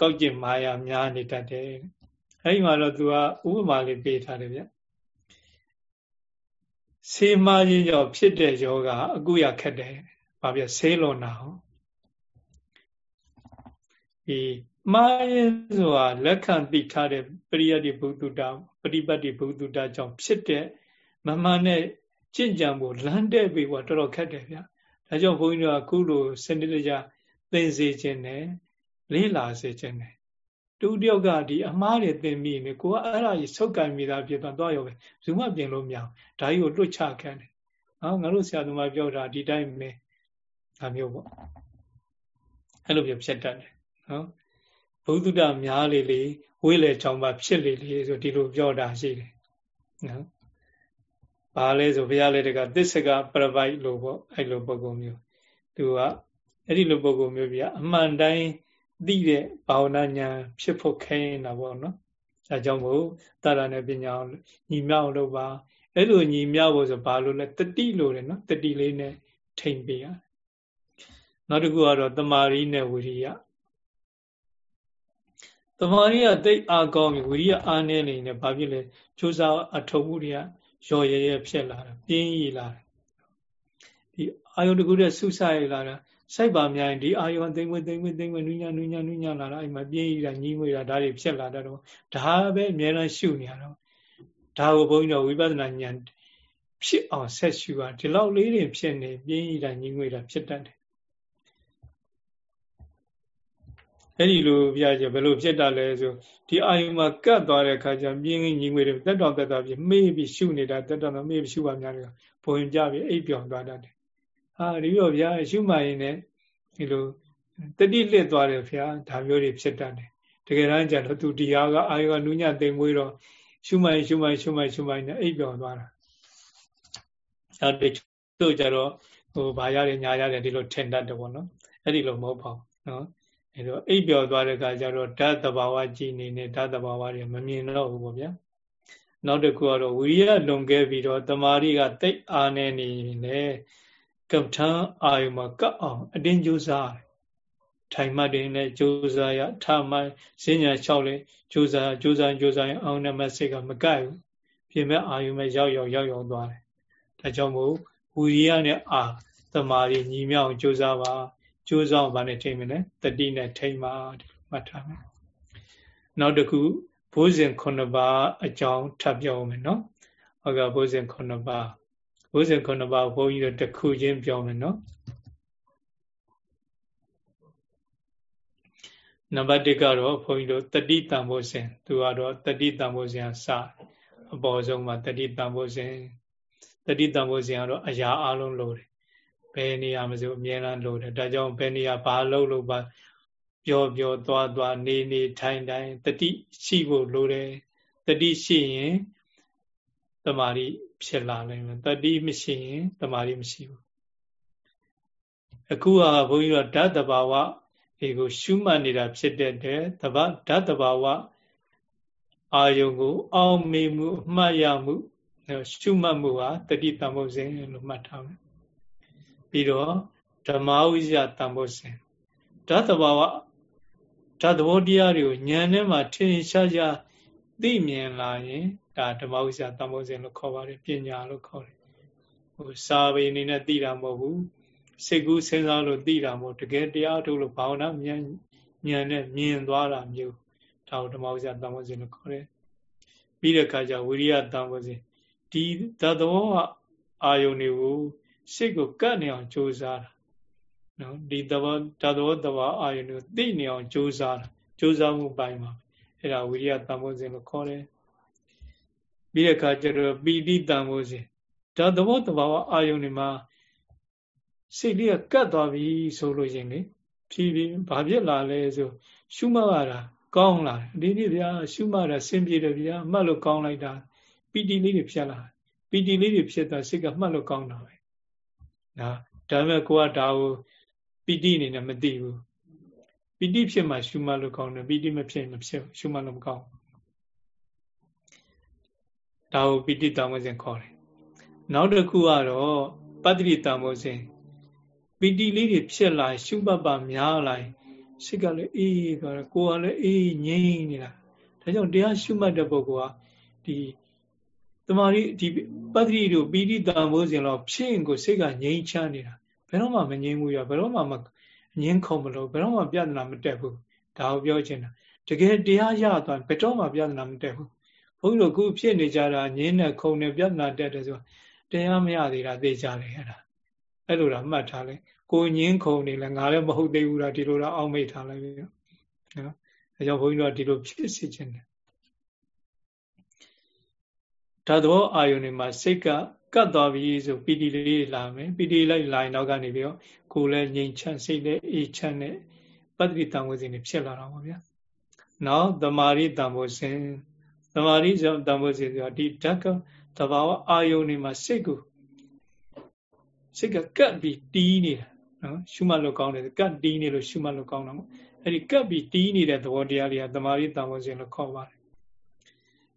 ကောက်ကျင်မာယာများနေတတ်တယ်အဲဒီမှာတော့သူကဥပမာလေးပေးထားတယ်ဗျဆေးမားခြင်းကြောင့်ဖြစ်တဲ့ယောဂအကုရခက်တယ်။ဘာဖြစ်ဆေးလွန်တာဟော ဒီမာရင်ဆိုတာလက်ခံသိထားတဲ့ပရိယတ်တိဘုဒ္ဓတာပရိပတ်တိဘုဒ္ဓတာကြောင့်ဖြစ်တဲ့မမှန်တဲ့ကြင့်ကြံဖို့လမ်းတဲ့ပြီကတော်တော်ခက်တယ်ဗျ။ဒါကြောင့်ဘုန်းကြီးတို့ကခုလိုစနစ်တကျသင်စေခြင်းနဲ့လေးလာစေခြင်းနဲ့တူတယောက်ကဒီအမားတွေသင်မိနေကိုကအဲ့ဒါကြီးဆုတ်ကင်မိတာဖြစ်သွားတော့ရောပဲဘယ်သူမှပြင်လို့မရဘူး။ဒါကြီးကိုလွတ်ချခံတယ်။နော်ငါတို့ဆရာသမားပြောတာဒီတိုင်းပဲဒါမျိုးပေါ့။အဲ့လိုပြဖြစ်တတ်တယ် နော်ဘုဒ္ဓတများလေလေဝိလေချောင်းပါဖြစ်လေလေဆိုဒီလိုပြောတာရှိတယ်နော်ဘာလဲဆိုဘုရားလေတကသစ္စကပရပိုက်လို့ပေါ့အဲ့လိုပုံကုမျိုးသူကအဲ့ဒီလိုပုံကုမျိုးပြအမှန်တိုင်းသိတဲ့ဘာဝနာညာဖြစ်ဖို့ခဲနေတာပေါ့နော်အဲကြောင့်မို့တာရနဲ့ပညာညီမြောက်လို့ပါအဲ့လိုညီမြောက်ဖို့ဆိုဘာလို့လဲတတိလို့တယ်နော်တတိလေးနဲ့ထိမ့်ပေးရနောက်တစ်ခုကတော့တမာရီနဲ့ဝိရိယ တမာရီကတိတ်အားကောင်းပြီဝိရိယအားနည်းနေနေဘာဖြစ်လဲကြိုးစားအထုံမှုတွေကရော်ရဲရဲဖြစ်လာတာပြင်းရည်လာတယ်ဒီအာယုတကူတဲ့ဆုဆိုင်လာတာစိုက်ပါများရင်ဒီအာယုံသိမ့်ဝင်သိမ့်ဝင်သိမ့်ဝင်နူးညံ့နူးညံ့နူးညံ့လာတာအဲ့မှာပြင်းရည်တာညီးငွေတာဒါတွေဖြစ်လာတော့ဒါပဲအများအားရှုနေရတော့ဒါကိုဘုန်းကြီးတို့ဝိပဿနာဉာဏ်ဖြစ်အောင်ဆက်ရှုတာဒီလောက်လေးတွေဖြစ်နေပြင်းရည်တာညီးငွေတာဖြစ်တတ်တယ် အဲ့ဒီလိုပြကြဘယ်လိုဖြစ်တာလဲဆိုဒီအာယုမှာကတ်သွားတဲ့အခါကျပြင်းငင်းညီငွေတွေတက်တောင်တက်တာပြီးမေးပြီးရှုနေတာတက်တောင်တော့မေးပြီးရှုပါများတယ်ဘုံကြပြီးအိပ်ပြောင်သွားတတ်တယ်ဟာဒီလိုဗျာရှုမှရင်လည်းဒီလိုတတိလစ်သွားတယ်ဗျာဒါမျိုးတွေဖြစ်တတ်တယ်တကယ်တမ်းကျတော့သူဒီဟာကအာယုကနူးညံ့သိမ်မွေးတော့ရှုမှရင်ရှုမှရင်ရှုမှရင်ရှုမှရင်နဲ့အိပ်ပြောင်သွားတာအဲတချို့ကျတော့ဟိုဘာရတယ်ညာရတယ်ဒီလိုထင်တတ်တယ်ပေါ့နော်အဲ့ဒီလိုမဟုတ်ပါဘူးနော် အဲတော့အိပ်ပျော်သွားတဲ့အခါကျတော့ဓာတ်တဘာဝကြည်နေနေဓာတ်တဘာဝတွေမမြင်တော့ဘူးပေါ့ဗျာနောက်တစ်ခုကတော့ဝိရိယလွန်ခဲ့ပြီးတော့တမာရီကတိတ်အားနေနေလေကပ္ပထံအာယုမှာကပ်အောင်အတင်းကြိုးစားထိုင်မှတ်တယ်နဲ့ကြိုးစားရထမှဈဉ္ညာလျှောက်လေကြိုးစားကြိုးစားကြိုးစားရင်အောင်နမစိတ်ကမကပ်ဘူးပြင်မဲ့အာယုမဲ့ရောက်ရောက်ရောက်ရောက်သွားတယ်ဒါကြောင့်မို့ဝိရိယနဲ့အာတမာရီညီမြောက်ကြိုးစားပါ ကြိုးစားဘာနဲ့ထိမ့်မလဲတတိနဲ့ထိမ့်ပါဒီလိုမှတ်ထားမယ်နောက်တစ်ခုဘိုးစဉ်9ပါးအကြောင်းထပ်ပြောမယ်နော်ဟုတ်ကဲ့ဘိုးစဉ်9ပါးဘိုးစဉ်9ပါးဘုန်းကြီးတို့တစ်ခုချင်းပြောမယ်နော်နံပါတ်1ကတော့ဘုန်းကြီးတို့တတိတံဘုဇင်သူကတော့တတိတံဘုဇင်အစအပေါ်ဆုံးမှာတတိတံဘုဇင်တတိတံဘုဇင်ကတော့အရာအလုံးလို့တယ် ဘယ်နေရာမဆိုအမြဲတမ်းလိုတယ်ဒါကြောင့်ဘယ်နေရာဘာလုပ်လို့ပါပြောပြောသွားသွားနေနေထိုင်တိုင်းတတိရှိဖို့လိုတယ်တတိရှိရင်တမာရီဖြစ်လာနိုင်မယ်တတိမရှိရင်တမာရီမရှိဘူးအခုဟာဘုန်းကြီးတို့ဓာတ်တဘာဝဒီကိုရှုမှတ်နေတာဖြစ်တဲ့တဲ့တဘာဓာတ်တဘာဝအာယုံကို အောင်းမေမှုအမှတ်ရမှုရှုမှတ်မှုဟာတတိတမုတ်စဉ်လို့မှတ်ထားမယ် ပြီးတော့ဓမ္မဝိဇ္ဇတန်ဖို့စဉ်ဓာတ်တဘာဝဓာတ်သဘောတရားတွေကိုဉာဏ်နဲ့မှထင်ရှားရှားသိမြင်လာရင်ဒါဓမ္မဝိဇ္ဇတန်ဖို့စဉ်လို့ခေါ်ပါတယ်ပညာလို့ခေါ်တယ်ဟိုစာပေအနေနဲ့သိတာမဟုတ်ဘူးစိတ်ကူးစဉ်းစားလို့သိတာမဟုတ်တကယ်တရားထုတ်လို့ဘာဝနာဉာဏ်ဉာဏ်နဲ့မြင်သွားတာမျိုးဒါကိုဓမ္မဝိဇ္ဇတန်ဖို့စဉ်လို့ခေါ်တယ်ပြီးတဲ့အခါကျဝိရိယတန်ဖို့စဉ်ဒီဓာတ်သဘောအာယုန်တွေကို စိတ်ကိုကတ်နေအောင်ကြိုးစားတာနော်ဒီသဘောတသောသဘောအာယုန်ကိုသိနေအောင်ကြိုးစားတာကြိုးစားမှုပိုင်းမှာအဲ့ဒါဝိရိယတန်ဖိုးစဉ်လို့ခေါ်တယ်ပြီးတဲ့အခါကျတော့ပီတိတန်ဖိုးစဉ်ဒါသဘောတဘာဝအာယုန်တွေမှာစိတ်လေးကကတ်သွားပြီဆိုလို့ရင်လေဖြည်းဖြည်းဘာဖြစ်လာလဲဆိုရှုမှတ်ရတာကောင်းလာတယ်ဒီနေ့ဗျာရှုမှတ်တာစင်ပြေတယ်ဗျာမှတ်လို့ကောင်းလိုက်တာပီတိလေးတွေဖြစ်လာပီတိလေးတွေဖြစ်တာစိတ်ကမှတ်လို့ကောင်းတာပဲ နော်ဒါပေမဲ့ကိုကဒါကိုပီတိအနေနဲ့မသိဘူးပီတိဖြစ်မှရှုမှတ်လို့ကောင်းတယ်ပီတိမဖြစ်မဖြစ်ရှုမှတ်လို့မကောင်းဒါကိုပီတိတမောစဉ်ခေါ်တယ်နောက်တစ်ခုကတော့ပတ္တိတမောစဉ်ပီတိလေးတွေဖြစ်လာရှုမှတ်ပါများလာစိတ်ကလည်းအေးသွားတယ်ကိုယ်ကလည်းအေးငြိမ်နေတာဒါကြောင့်တရားရှုမှတ်တဲ့ပုဂ္ဂိုလ်ကဒီ တမာရီဒီပတ္တိတို့ပီတိတမောစဉ်တော့ဖြစ်ရင်ကိုစိတ်ကငြိမ်ချမ်းနေတာဘယ်တော့မှမငြိမ်ဘူးရဘယ်တော့မှမငင်းခုံမလို့ဘယ်တော့မှပြဿနာမတက်ဘူးဒါကိုပြောချင်တာတကယ်တရားရသွားဘယ်တော့မှပြဿနာမတက်ဘူးဘုန်းကြီးတို့ခုဖြစ်နေကြတာငင်းနဲ့ခုံနဲ့ပြဿနာတက်တယ်ဆိုတရားမရသေးတာသိကြတယ်အဲ့ဒါအဲ့လိုတော့မှတ်ထားလိုက်ကိုငင်းခုံနေလဲငါလည်းမဟုတ်သေးဘူးလားဒီလိုတော့အောက်မိတ်ထားလိုက်ပြီနော်အဲကြောင့်ဘုန်းကြီးတို့ကဒီလိုဖြစ်စေခြင်းတယ် ဒါတော့အာယုန်တွေမှာစိတ်ကကတ်သွားပြီဆိုပီတိလေးလာမယ်ပီတိလိုက်လာရင်တော့ကနေပြီးတော့ကိုယ်လည်းငြိမ်ချမ်းစိတ်လည်းအေးချမ်းတဲ့ပတ္တိတံဝစဉ်တွေဖြစ်လာတာပါဗျာနောက်သမာရိတံဝစဉ်သမာရိတံဝစဉ်ဆိုတာဒီဓာတ်ကတဘာဝအာယုန်တွေမှာစိတ်ကိုစိတ်ကကတ်ပြီးတီးနေတာနော်ရှုမှတ်လို့ကောင်းတယ်ကတ်တီးနေလို့ရှုမှတ်လို့ကောင်းတာပေါ့အဲ့ဒီကတ်ပြီးတီးနေတဲ့သဘောတရားတွေကသမာရိတံဝစဉ်လို့ခေါ်ပါတယ်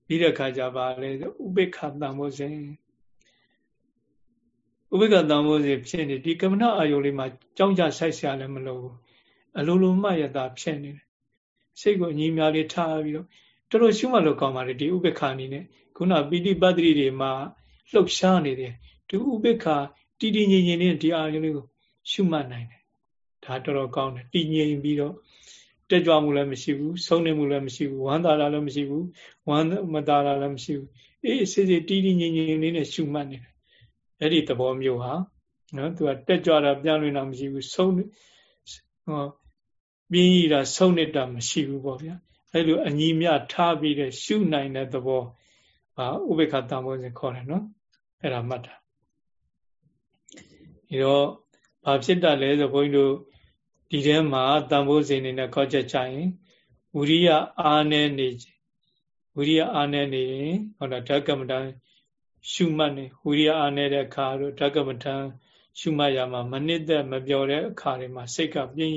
ပြီးတဲ့ခါကျပါလေဥပိ္ပခတံဝစဉ်ဥပိ္ပကတံမိုးစီဖြစ်နေဒီကမ္မနာအာယုလေးမှာကြောင်းကြဆိုင်ဆရာလည်းမလိုဘူးအလိုလိုမှရတာဖြစ်နေတယ်စိတ်ကိုအညီများလေးထားပြီးတော့တော်တော်ရှုမှတ်လို့ကောင်းပါလေဒီဥပိ္ပခအနေနဲ့ခုနပိဋိပတ်တိတွေမှာလှုပ်ရှားနေတယ်ဒီဥပိ္ပခတည်တည်ငြိမ်ငြိမ်နဲ့ဒီအာယုလေးကိုရှုမှတ်နိုင်တယ်ဒါတော်တော်ကောင်းတယ်တည်ငြိမ်ပြီးတော့ တက်ကြွမှုလည်းမရှိဘူးဆုံးနေမှုလည်းမရှိဘူးဝမ်းသာတာလည်းမရှိဘူးဝမ်းမသာတာလည်းမရှိဘူးအေးစစ်စစ်တည်တည်ငြိမ်ငြိမ်လေးနဲ့ရှုမှတ်နေတယ်အဲ့ဒီသဘောမျိုးဟာနော်သူကတက်ကြွတာပြန်လွင်တာမရှိဘူးဆုံးဟောပြင်းရတာဆုံးနေတာမရှိဘူးပေါ့ဗျာအဲ့လိုအညီမြထားပြီးတဲ့ရှုနိုင်တဲ့သဘောဟာဥပေက္ခတံဘောစဉ်ခေါ်တယ်နော်အဲ့ဒါမှတ်တာဒီတော့ဘာဖြစ်တတ်လဲဆိုဘုန်းကြီးတို့ ဒီထဲမှာတံဘောစဉ်နေနဲ့ခေါ်ချက်ချရင်ဝိရိယအာနေနေဝိရိယအာနေနေဟောတာဓကမ္မတရှုမှတ်နေဝိရိယအားနေတဲ့အခါတို့ဓကမထံရှုမှတ်ရမှာမနစ်သက်မပြောတဲ့အခါတွေမှာစိတ်ကပြင်း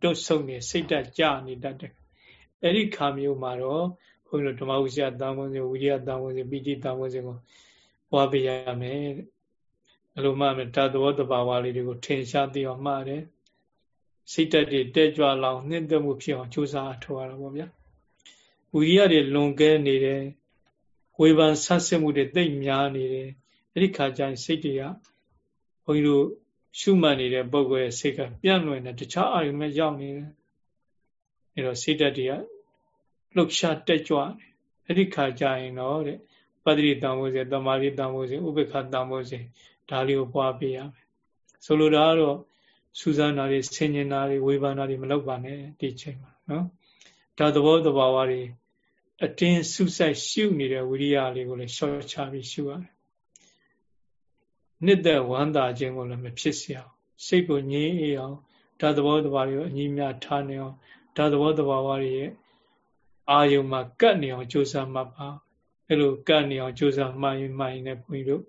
တွတ်ဆုံနေစိတ်တက်ကြနေတတ်တယ်အဲ့ဒီခါမျိုးမှာတော့ဘုန်းကြီးတို့ဓမ္မဝိဇ္ဇာတန်ဝန်စဉ်ဝိရိယတန်ဝန်စဉ်ပိဋိတန်ဝန်စဉ်ကိုပွားပေးရမယ်အဲ့လိုမှမယ်ဓာတ်သဘောတဘာဝလေးတွေကိုထင်ရှားသိအောင်မှားတယ် စိတ်တက်တွေတက်ကြွလောင်နှိမ့်သက်မှုဖြစ်အောင်ကြိုးစားအထောက်ရတာပေါ့ဗျာဝိရိယတွေလွန်ကဲနေတယ်ဝေဖန်ဆတ်စစ်မှုတွေတိတ်များနေတယ်အဲ့ဒီခါကျရင်စိတ်တွေကဘုန်းကြီးတို့ရှုမှတ်နေတဲ့ပုံကွယ်စိတ်ကပြန့်လွင်တယ်တခြားအာရုံနဲ့ရောက်နေတယ်အဲ့တော့စိတ်ဓာတ်တွေကလှုပ်ရှားတက်ကြွတယ်အဲ့ဒီခါကျရင်တော့တဲ့ပတ္တိတံဝေစေတမာရိတံဝေစေဥပေက္ခတံဝေစေဒါလေးကိုပွားပေးရမယ်ဆိုလိုတာကတော့ စူးစမ်းတာတွေဆင်ញင်တာတွေဝေဖန်တာတွေမလုပ်ပါနဲ့ဒီချိန်မှာနော်ဒါသဘောတဘာဝတွေအတင်းဆုဆိုင်ရှုနေတဲ့ဝိရိယလေးကိုလည်းရှော့ချပြီးရှုရတယ်နှစ်သက်ဝမ်းသာခြင်းကိုလည်းမဖြစ်စေအောင်စိတ်ကိုငြိမ်းအေးအောင်ဓာတ်သဘောတဘာတွေကိုအညီမြထားနေအောင်ဓာတ်သဘောတဘာဝတွေရဲ့အာယုံမှာကတ်နေအောင်ကြိုးစားမှပါအဲ့လိုကတ်နေအောင်ကြိုးစားမှရင်မှရင်နဲ့ဘုန်းကြီးတို့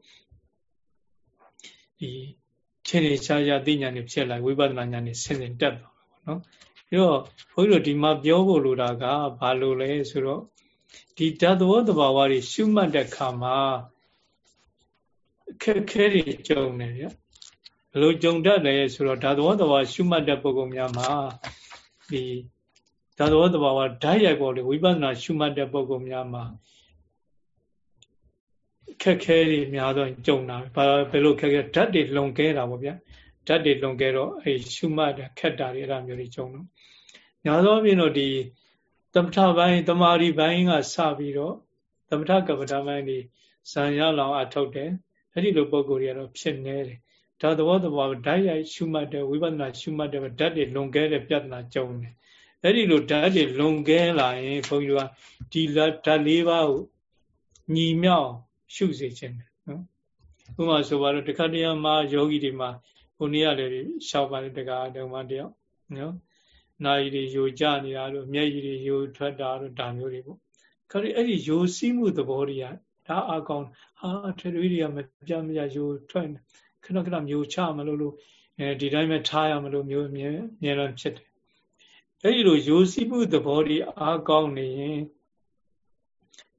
ဒီ ချင်းနေရှားရှားသိဉာဏ်တွေဖြစ်လာဝိပဿနာဉာဏ်တွေဆင်းဆင်းတက်သွားပါတော့။နော်။ပြီးတော့ဘုန်းကြီးတို့ဒီမှာပြောဖို့လိုတာကဘာလို့လဲဆိုတော့ဒီဓာတ်သဘောတဘာဝတွေရှုမှတ်တဲ့ခါမှာအခက်ခဲတွေကြုံနေဗျဘလို့ကြုံတတ်လဲဆိုတော့ဓာတ်သဘောတဘာဝရှုမှတ်တဲ့ပုဂ္ဂိုလ်များမှာဒီဓာတ်သဘောတဘာဝဓာတ်ရိုက်ပေါ်လေဝိပဿနာရှုမှတ်တဲ့ပုဂ္ဂိုလ်များမှာ ခက်ခဲတွေများတော့ကြုံတာဘာဘယ်လိုခက်ခဲဓာတ်တွေလုံခဲတာပေါ့ဗျာဓာတ်တွေလုံခဲတော့အဲရှုမှတ်တဲ့ခက်တာတွေအဲ့ဒါမျိုးတွေကြုံတော့ညာသောအပြင်တော့ဒီသမထပိုင်းတမာရီပိုင်းကစပြီးတော့သမထကပ္ပတာပိုင်းဒီဇံရလောင်အထုတ်တယ်အဲ့ဒီလိုပုံကိုယ်တွေကတော့ဖြစ်နေတယ်ဒါသဘောတဘာဓာတ်ရိုက်ရှုမှတ်တဲ့ဝိပဿနာရှုမှတ်တဲ့ဓာတ်တွေလွန်ကဲတဲ့ပြဿနာကြုံတယ်အဲ့ဒီလိုဓာတ်တွေလွန်ကဲလာရင်ဘုန်းကြီးတို့ကဒီဓာတ်လေးပါးကိုညီမြောက် ရှုစေခြင်းတယ်နော်ဥပမာဆိုပါတော့တခါတည်းမှာယောဂီတွေမှာဘုန်းကြီးကလည်းရှောက်ပါတယ်တခါတုန်းမှတယောက်နော်နာရီတွေယိုကျနေတာတို့မျက်ရည်တွေယိုထွက်တာတို့ဒါမျိုးတွေပေါ့ခါရီအဲ့ဒီယိုစီးမှုသဘောတွေကဒါအကောင်ဟာထွေထွေတွေကမပြမပြယိုထွက်ခဏခဏမျိုးချမလို့လို့အဲဒီတိုင်းပဲထားရမလို့မျိုးမြဲမြဲတော့ဖြစ်တယ်အဲ့ဒီလိုယိုစီးမှုသဘောတွေအားကောင်းနေရင်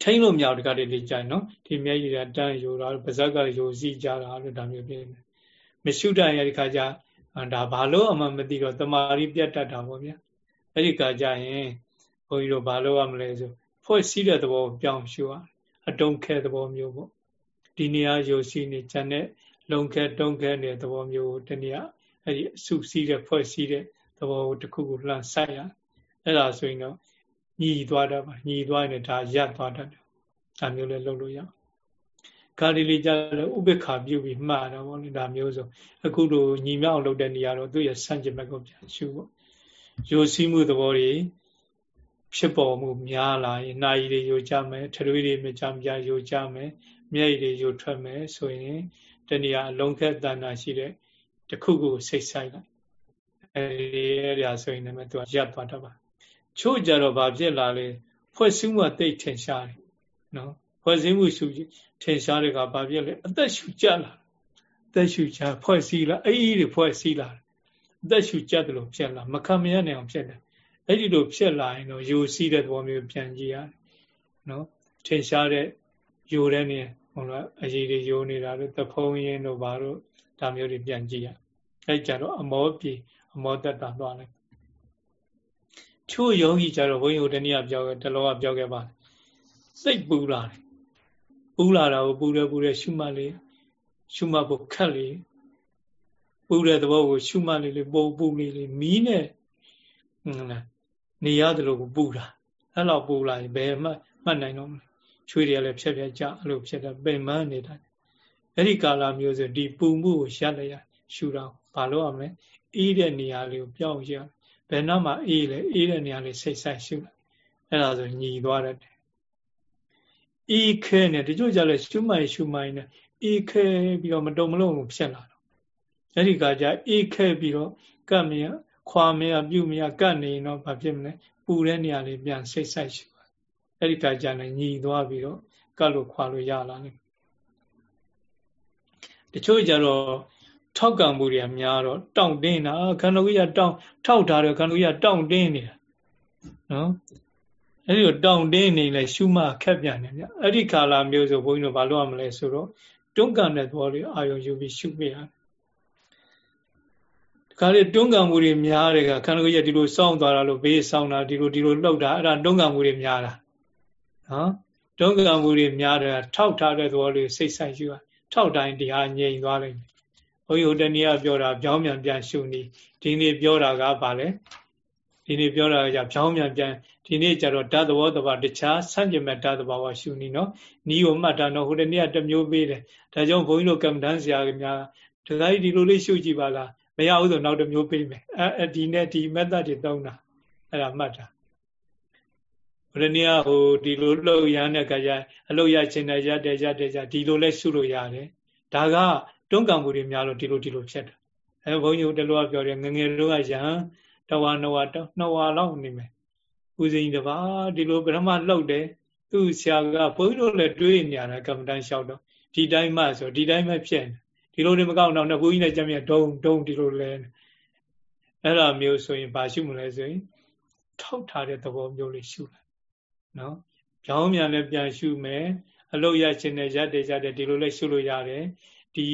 ထိမ့်လို့မြောက်တကားတွေကြိုင်နော်ဒီမျက်ရည်ကတန်းယိုတာပါဇက်ကယိုစီးကြတာလို့ဒါမျိုးဖြစ်နေမရှုတိုင်ရတဲ့ခါကျဒါဘာလို့အမှမသိတော့တမာရီပြတ်တတ်တာပေါ့ဗျာအဲ့ဒီခါကျရင်ဘုန်းကြီးတို့ဘာလို့ရမလဲဆိုဖွဲ့စည်းတဲ့သဘောကိုပြောင်းရှုရအတုံးခဲသဘောမျိုးပေါ့ဒီနေရာယိုစီးနေဂျန်တဲ့လုံခဲတုံးခဲနေတဲ့သဘောမျိုးကိုတနည်းအဲ့ဒီအစုစည်းတဲ့ဖွဲ့စည်းတဲ့သဘောကိုတစ်ခုခုလှန်ဆိုင်ရအဲ့ဒါဆိုရင်တော့ ညီသွားတတ်ပါညီသွားရင်ဒါရပ်သွားတတ်တယ်ဒါမျိုးလည်းလုပ်လို့ရကာဒီလီကြတော့ဥပေက္ခပြုပြီးမှားတော့ဗောလေဒါမျိုးဆိုအခုလိုညီမြောက်လုပ်တဲ့နေရာတော့သူ့ရဲ့စံကျင်ဘက်ကိုပြန်ရှုပေါ့ယိုစီးမှုသဘောတွေဖြစ်ပေါ်မှုများလာရင်နာယီတွေယိုကြမယ်ထရွေးတွေမကြမကြယိုကြမယ်မျက်ရည်တွေယိုထွက်မယ်ဆိုရင်တဏှာအလုံးခက်တဏ္ဍာရှိတဲ့တခုခုစိတ်ဆိုင်လိုက်အဲဒီအဲ့ဒါဆိုရင်လည်းသူကရပ်သွားတတ်ပါ ချို့ကြတော့ဘာဖြစ်လာလဲဖွဲ့စည်းမှုတိတ်ထင်ရှားတယ်နော်ဖွဲ့စည်းမှုရှုထင်ရှားတဲ့ကဘာဖြစ်လဲအသက်ရှူကြလာအသက်ရှူကြဖွဲ့စည်းလာအေးအေးတွေဖွဲ့စည်းလာအသက်ရှူကြတယ်လို့ဖြစ်လာမခံမရနိုင်အောင်ဖြစ်တယ်အဲ့ဒီလိုဖြစ်လာရင်တော့ယိုစီးတဲ့သဘောမျိုးပြန်ကြည့်ရတယ်နော်ထင်ရှားတဲ့ယိုတဲ့နေဟုတ်လားအရေးတွေယိုနေတာတို့သဖုံးရင်းတို့ဘာတို့ဒါမျိုးတွေပြန်ကြည့်ရအဲ့ကြတော့အမောပြေအမောတတသွားလိုက် ချို့ယောဂီကြတော့ဘုန်းကြီးတို့တနည်းပြောခဲ့တလောကပြောခဲ့ပါစိတ်ပူလာတယ်ပူလာတာကိုပူတယ်ပူတယ်ရှုမှတ်လေရှုမှတ်ဖို့ခက်လေပူတဲ့သဘောကိုရှုမှတ်လေလေပုံပူလေလေမီးနဲ့ဟုတ်လားနေရတယ်လို့ပူတာအဲ့လောက်ပူလာရင်ဘယ်မှမှတ်နိုင်တော့မလဲချွေးတွေကလည်းဖြက်ဖြက်ကြအဲ့လိုဖြစ်တယ်ပင်မနေတာအဲ့ဒီကာလမျိုးဆိုဒီပူမှုကိုရပ်လိုက်ရရှူတော့ဘာလို့ရမလဲအေးတဲ့နေရာလေးကိုပြောင်းရ ဘယ်တော့မှအေးလေအေးတဲ့နေရာလေးစိတ်ဆိုင်ရှုလိုက်အဲ့ဒါဆိုညီသွားတယ်အေးခဲနေတချို့ကြလဲရှုမိုင်ရှုမိုင်နဲ့အေးခဲပြီးတော့မတုံမလုံးဖြစ်လာတော့အဲ့ဒီကကြအေးခဲပြီးတော့ကတ်မရခွာမရပြုတ်မရကတ်နေတော့ဘာဖြစ်မလဲပူတဲ့နေရာလေးပြန်စိတ်ဆိုင်ရှုအဲ့ဒီကကြလည်းညီသွားပြီးတော့ကတ်လို့ခွာလို့ရလာတယ်တချို့ကြတော့ ထောက်ကံမှုတွေကများတော့တောင့်တင်းတာခန္ဓာကိုယ်ကတောင့်ထောက်ထားတယ်ခန္ဓာကိုယ်ကတောင့်တင်းနေတာနော်အဲ့ဒီတောင့်တင်းနေလဲရှုမှခက်ပြန်တယ်ဗျအဲ့ဒီကာလမျိုးဆိုဘုန်းကြီးတို့ဘာလုပ်ရမလဲဆိုတော့တွန်းကန်တဲ့သဘောလေးအာယုံယူပြီးရှုပြရတယ်ခါလေတွန်းကန်မှုတွေများတယ်ကခန္ဓာကိုယ်ရဲ့ဒီလိုစောင့်သွားတာလို့ဘေးစောင့်တာဒီလိုဒီလိုလှုပ်တာအဲ့ဒါတွန်းကန်မှုတွေများတာနော်တွန်းကန်မှုတွေများတယ်ထောက်ထားတဲ့သဘောလေးစိတ်ဆိုင်ရှုရထောက်တိုင်းတရားငြိမ်သွားလိမ့်မယ် ဘုန်းကြီးဟိုတနေ့ကပြောတာပြောင်းပြန်ပြန်ရှုနေဒီနေ့ပြောတာကဘာလဲဒီနေ့ပြောတာကပြောင်းပြန်ပြန်ဒီနေ့ကျတော့ဓာတ်သဘောတဘာတခြားဆန့်ကျင်မဲ့ဓာတ်သဘာဝရှုနေနော်နီးကိုမှတ်တာနော်ဟိုတနေ့ကတမျိုးပေးတယ်ဒါကြောင့်ဘုန်းကြီးတို့ကမ္မဋ္ဌာန်းဆရာကများဒီတိုင်းဒီလိုလေးရှုကြည့်ပါလားမရဘူးဆိုနောက်တစ်မျိုးပေးမယ်အဲဒီနဲ့ဒီ method တွေသုံးတာအဲ့ဒါမှတ်တာဘယ်နည်းဟိုဒီလိုလှုပ်ရမ်းတဲ့ခါကျအလုတ်ရချင်းတဲ့ရတဲ့ရတဲ့ကြဒီလိုလဲရှုလို့ရတယ်ဒါက တွန်းကံမှုတွေများလို့ဒီလိုဒီလိုဖြစ်တာအဲဘုန်းကြီးတို့တလောကပြောတယ်ငငယ်တို့ကရဟန်းတဝါနဝါနှစ်ဝါလောက်နေမယ်ဦးဇင်းတပါဒီလိုပထမလှုပ်တယ်သူ့ဆရာကဘုန်းကြီးတို့လည်းတွေးနေရတာကမ္မတန်လျှောက်တော့ဒီတိုင်းမှဆိုဒီတိုင်းမှဖြစ်နေဒီလိုနေမကောက်တော့နှစ်ဘုန်းကြီးနဲ့ကြံ့မြတ်ဒုံဒုံဒီလိုလဲအဲ့လိုမျိုးဆိုရင်ဘာရှုမလဲဆိုရင်ထောက်ထားတဲ့သဘောမျိုးလေးရှုလိုက်နော်ကြောင်းမြန်လည်းပြန်ရှုမယ်အလုတ်ရခြင်းနဲ့ရက်တယ်ရက်တယ်ဒီလိုလည်းရှုလို့ရတယ် ဒီ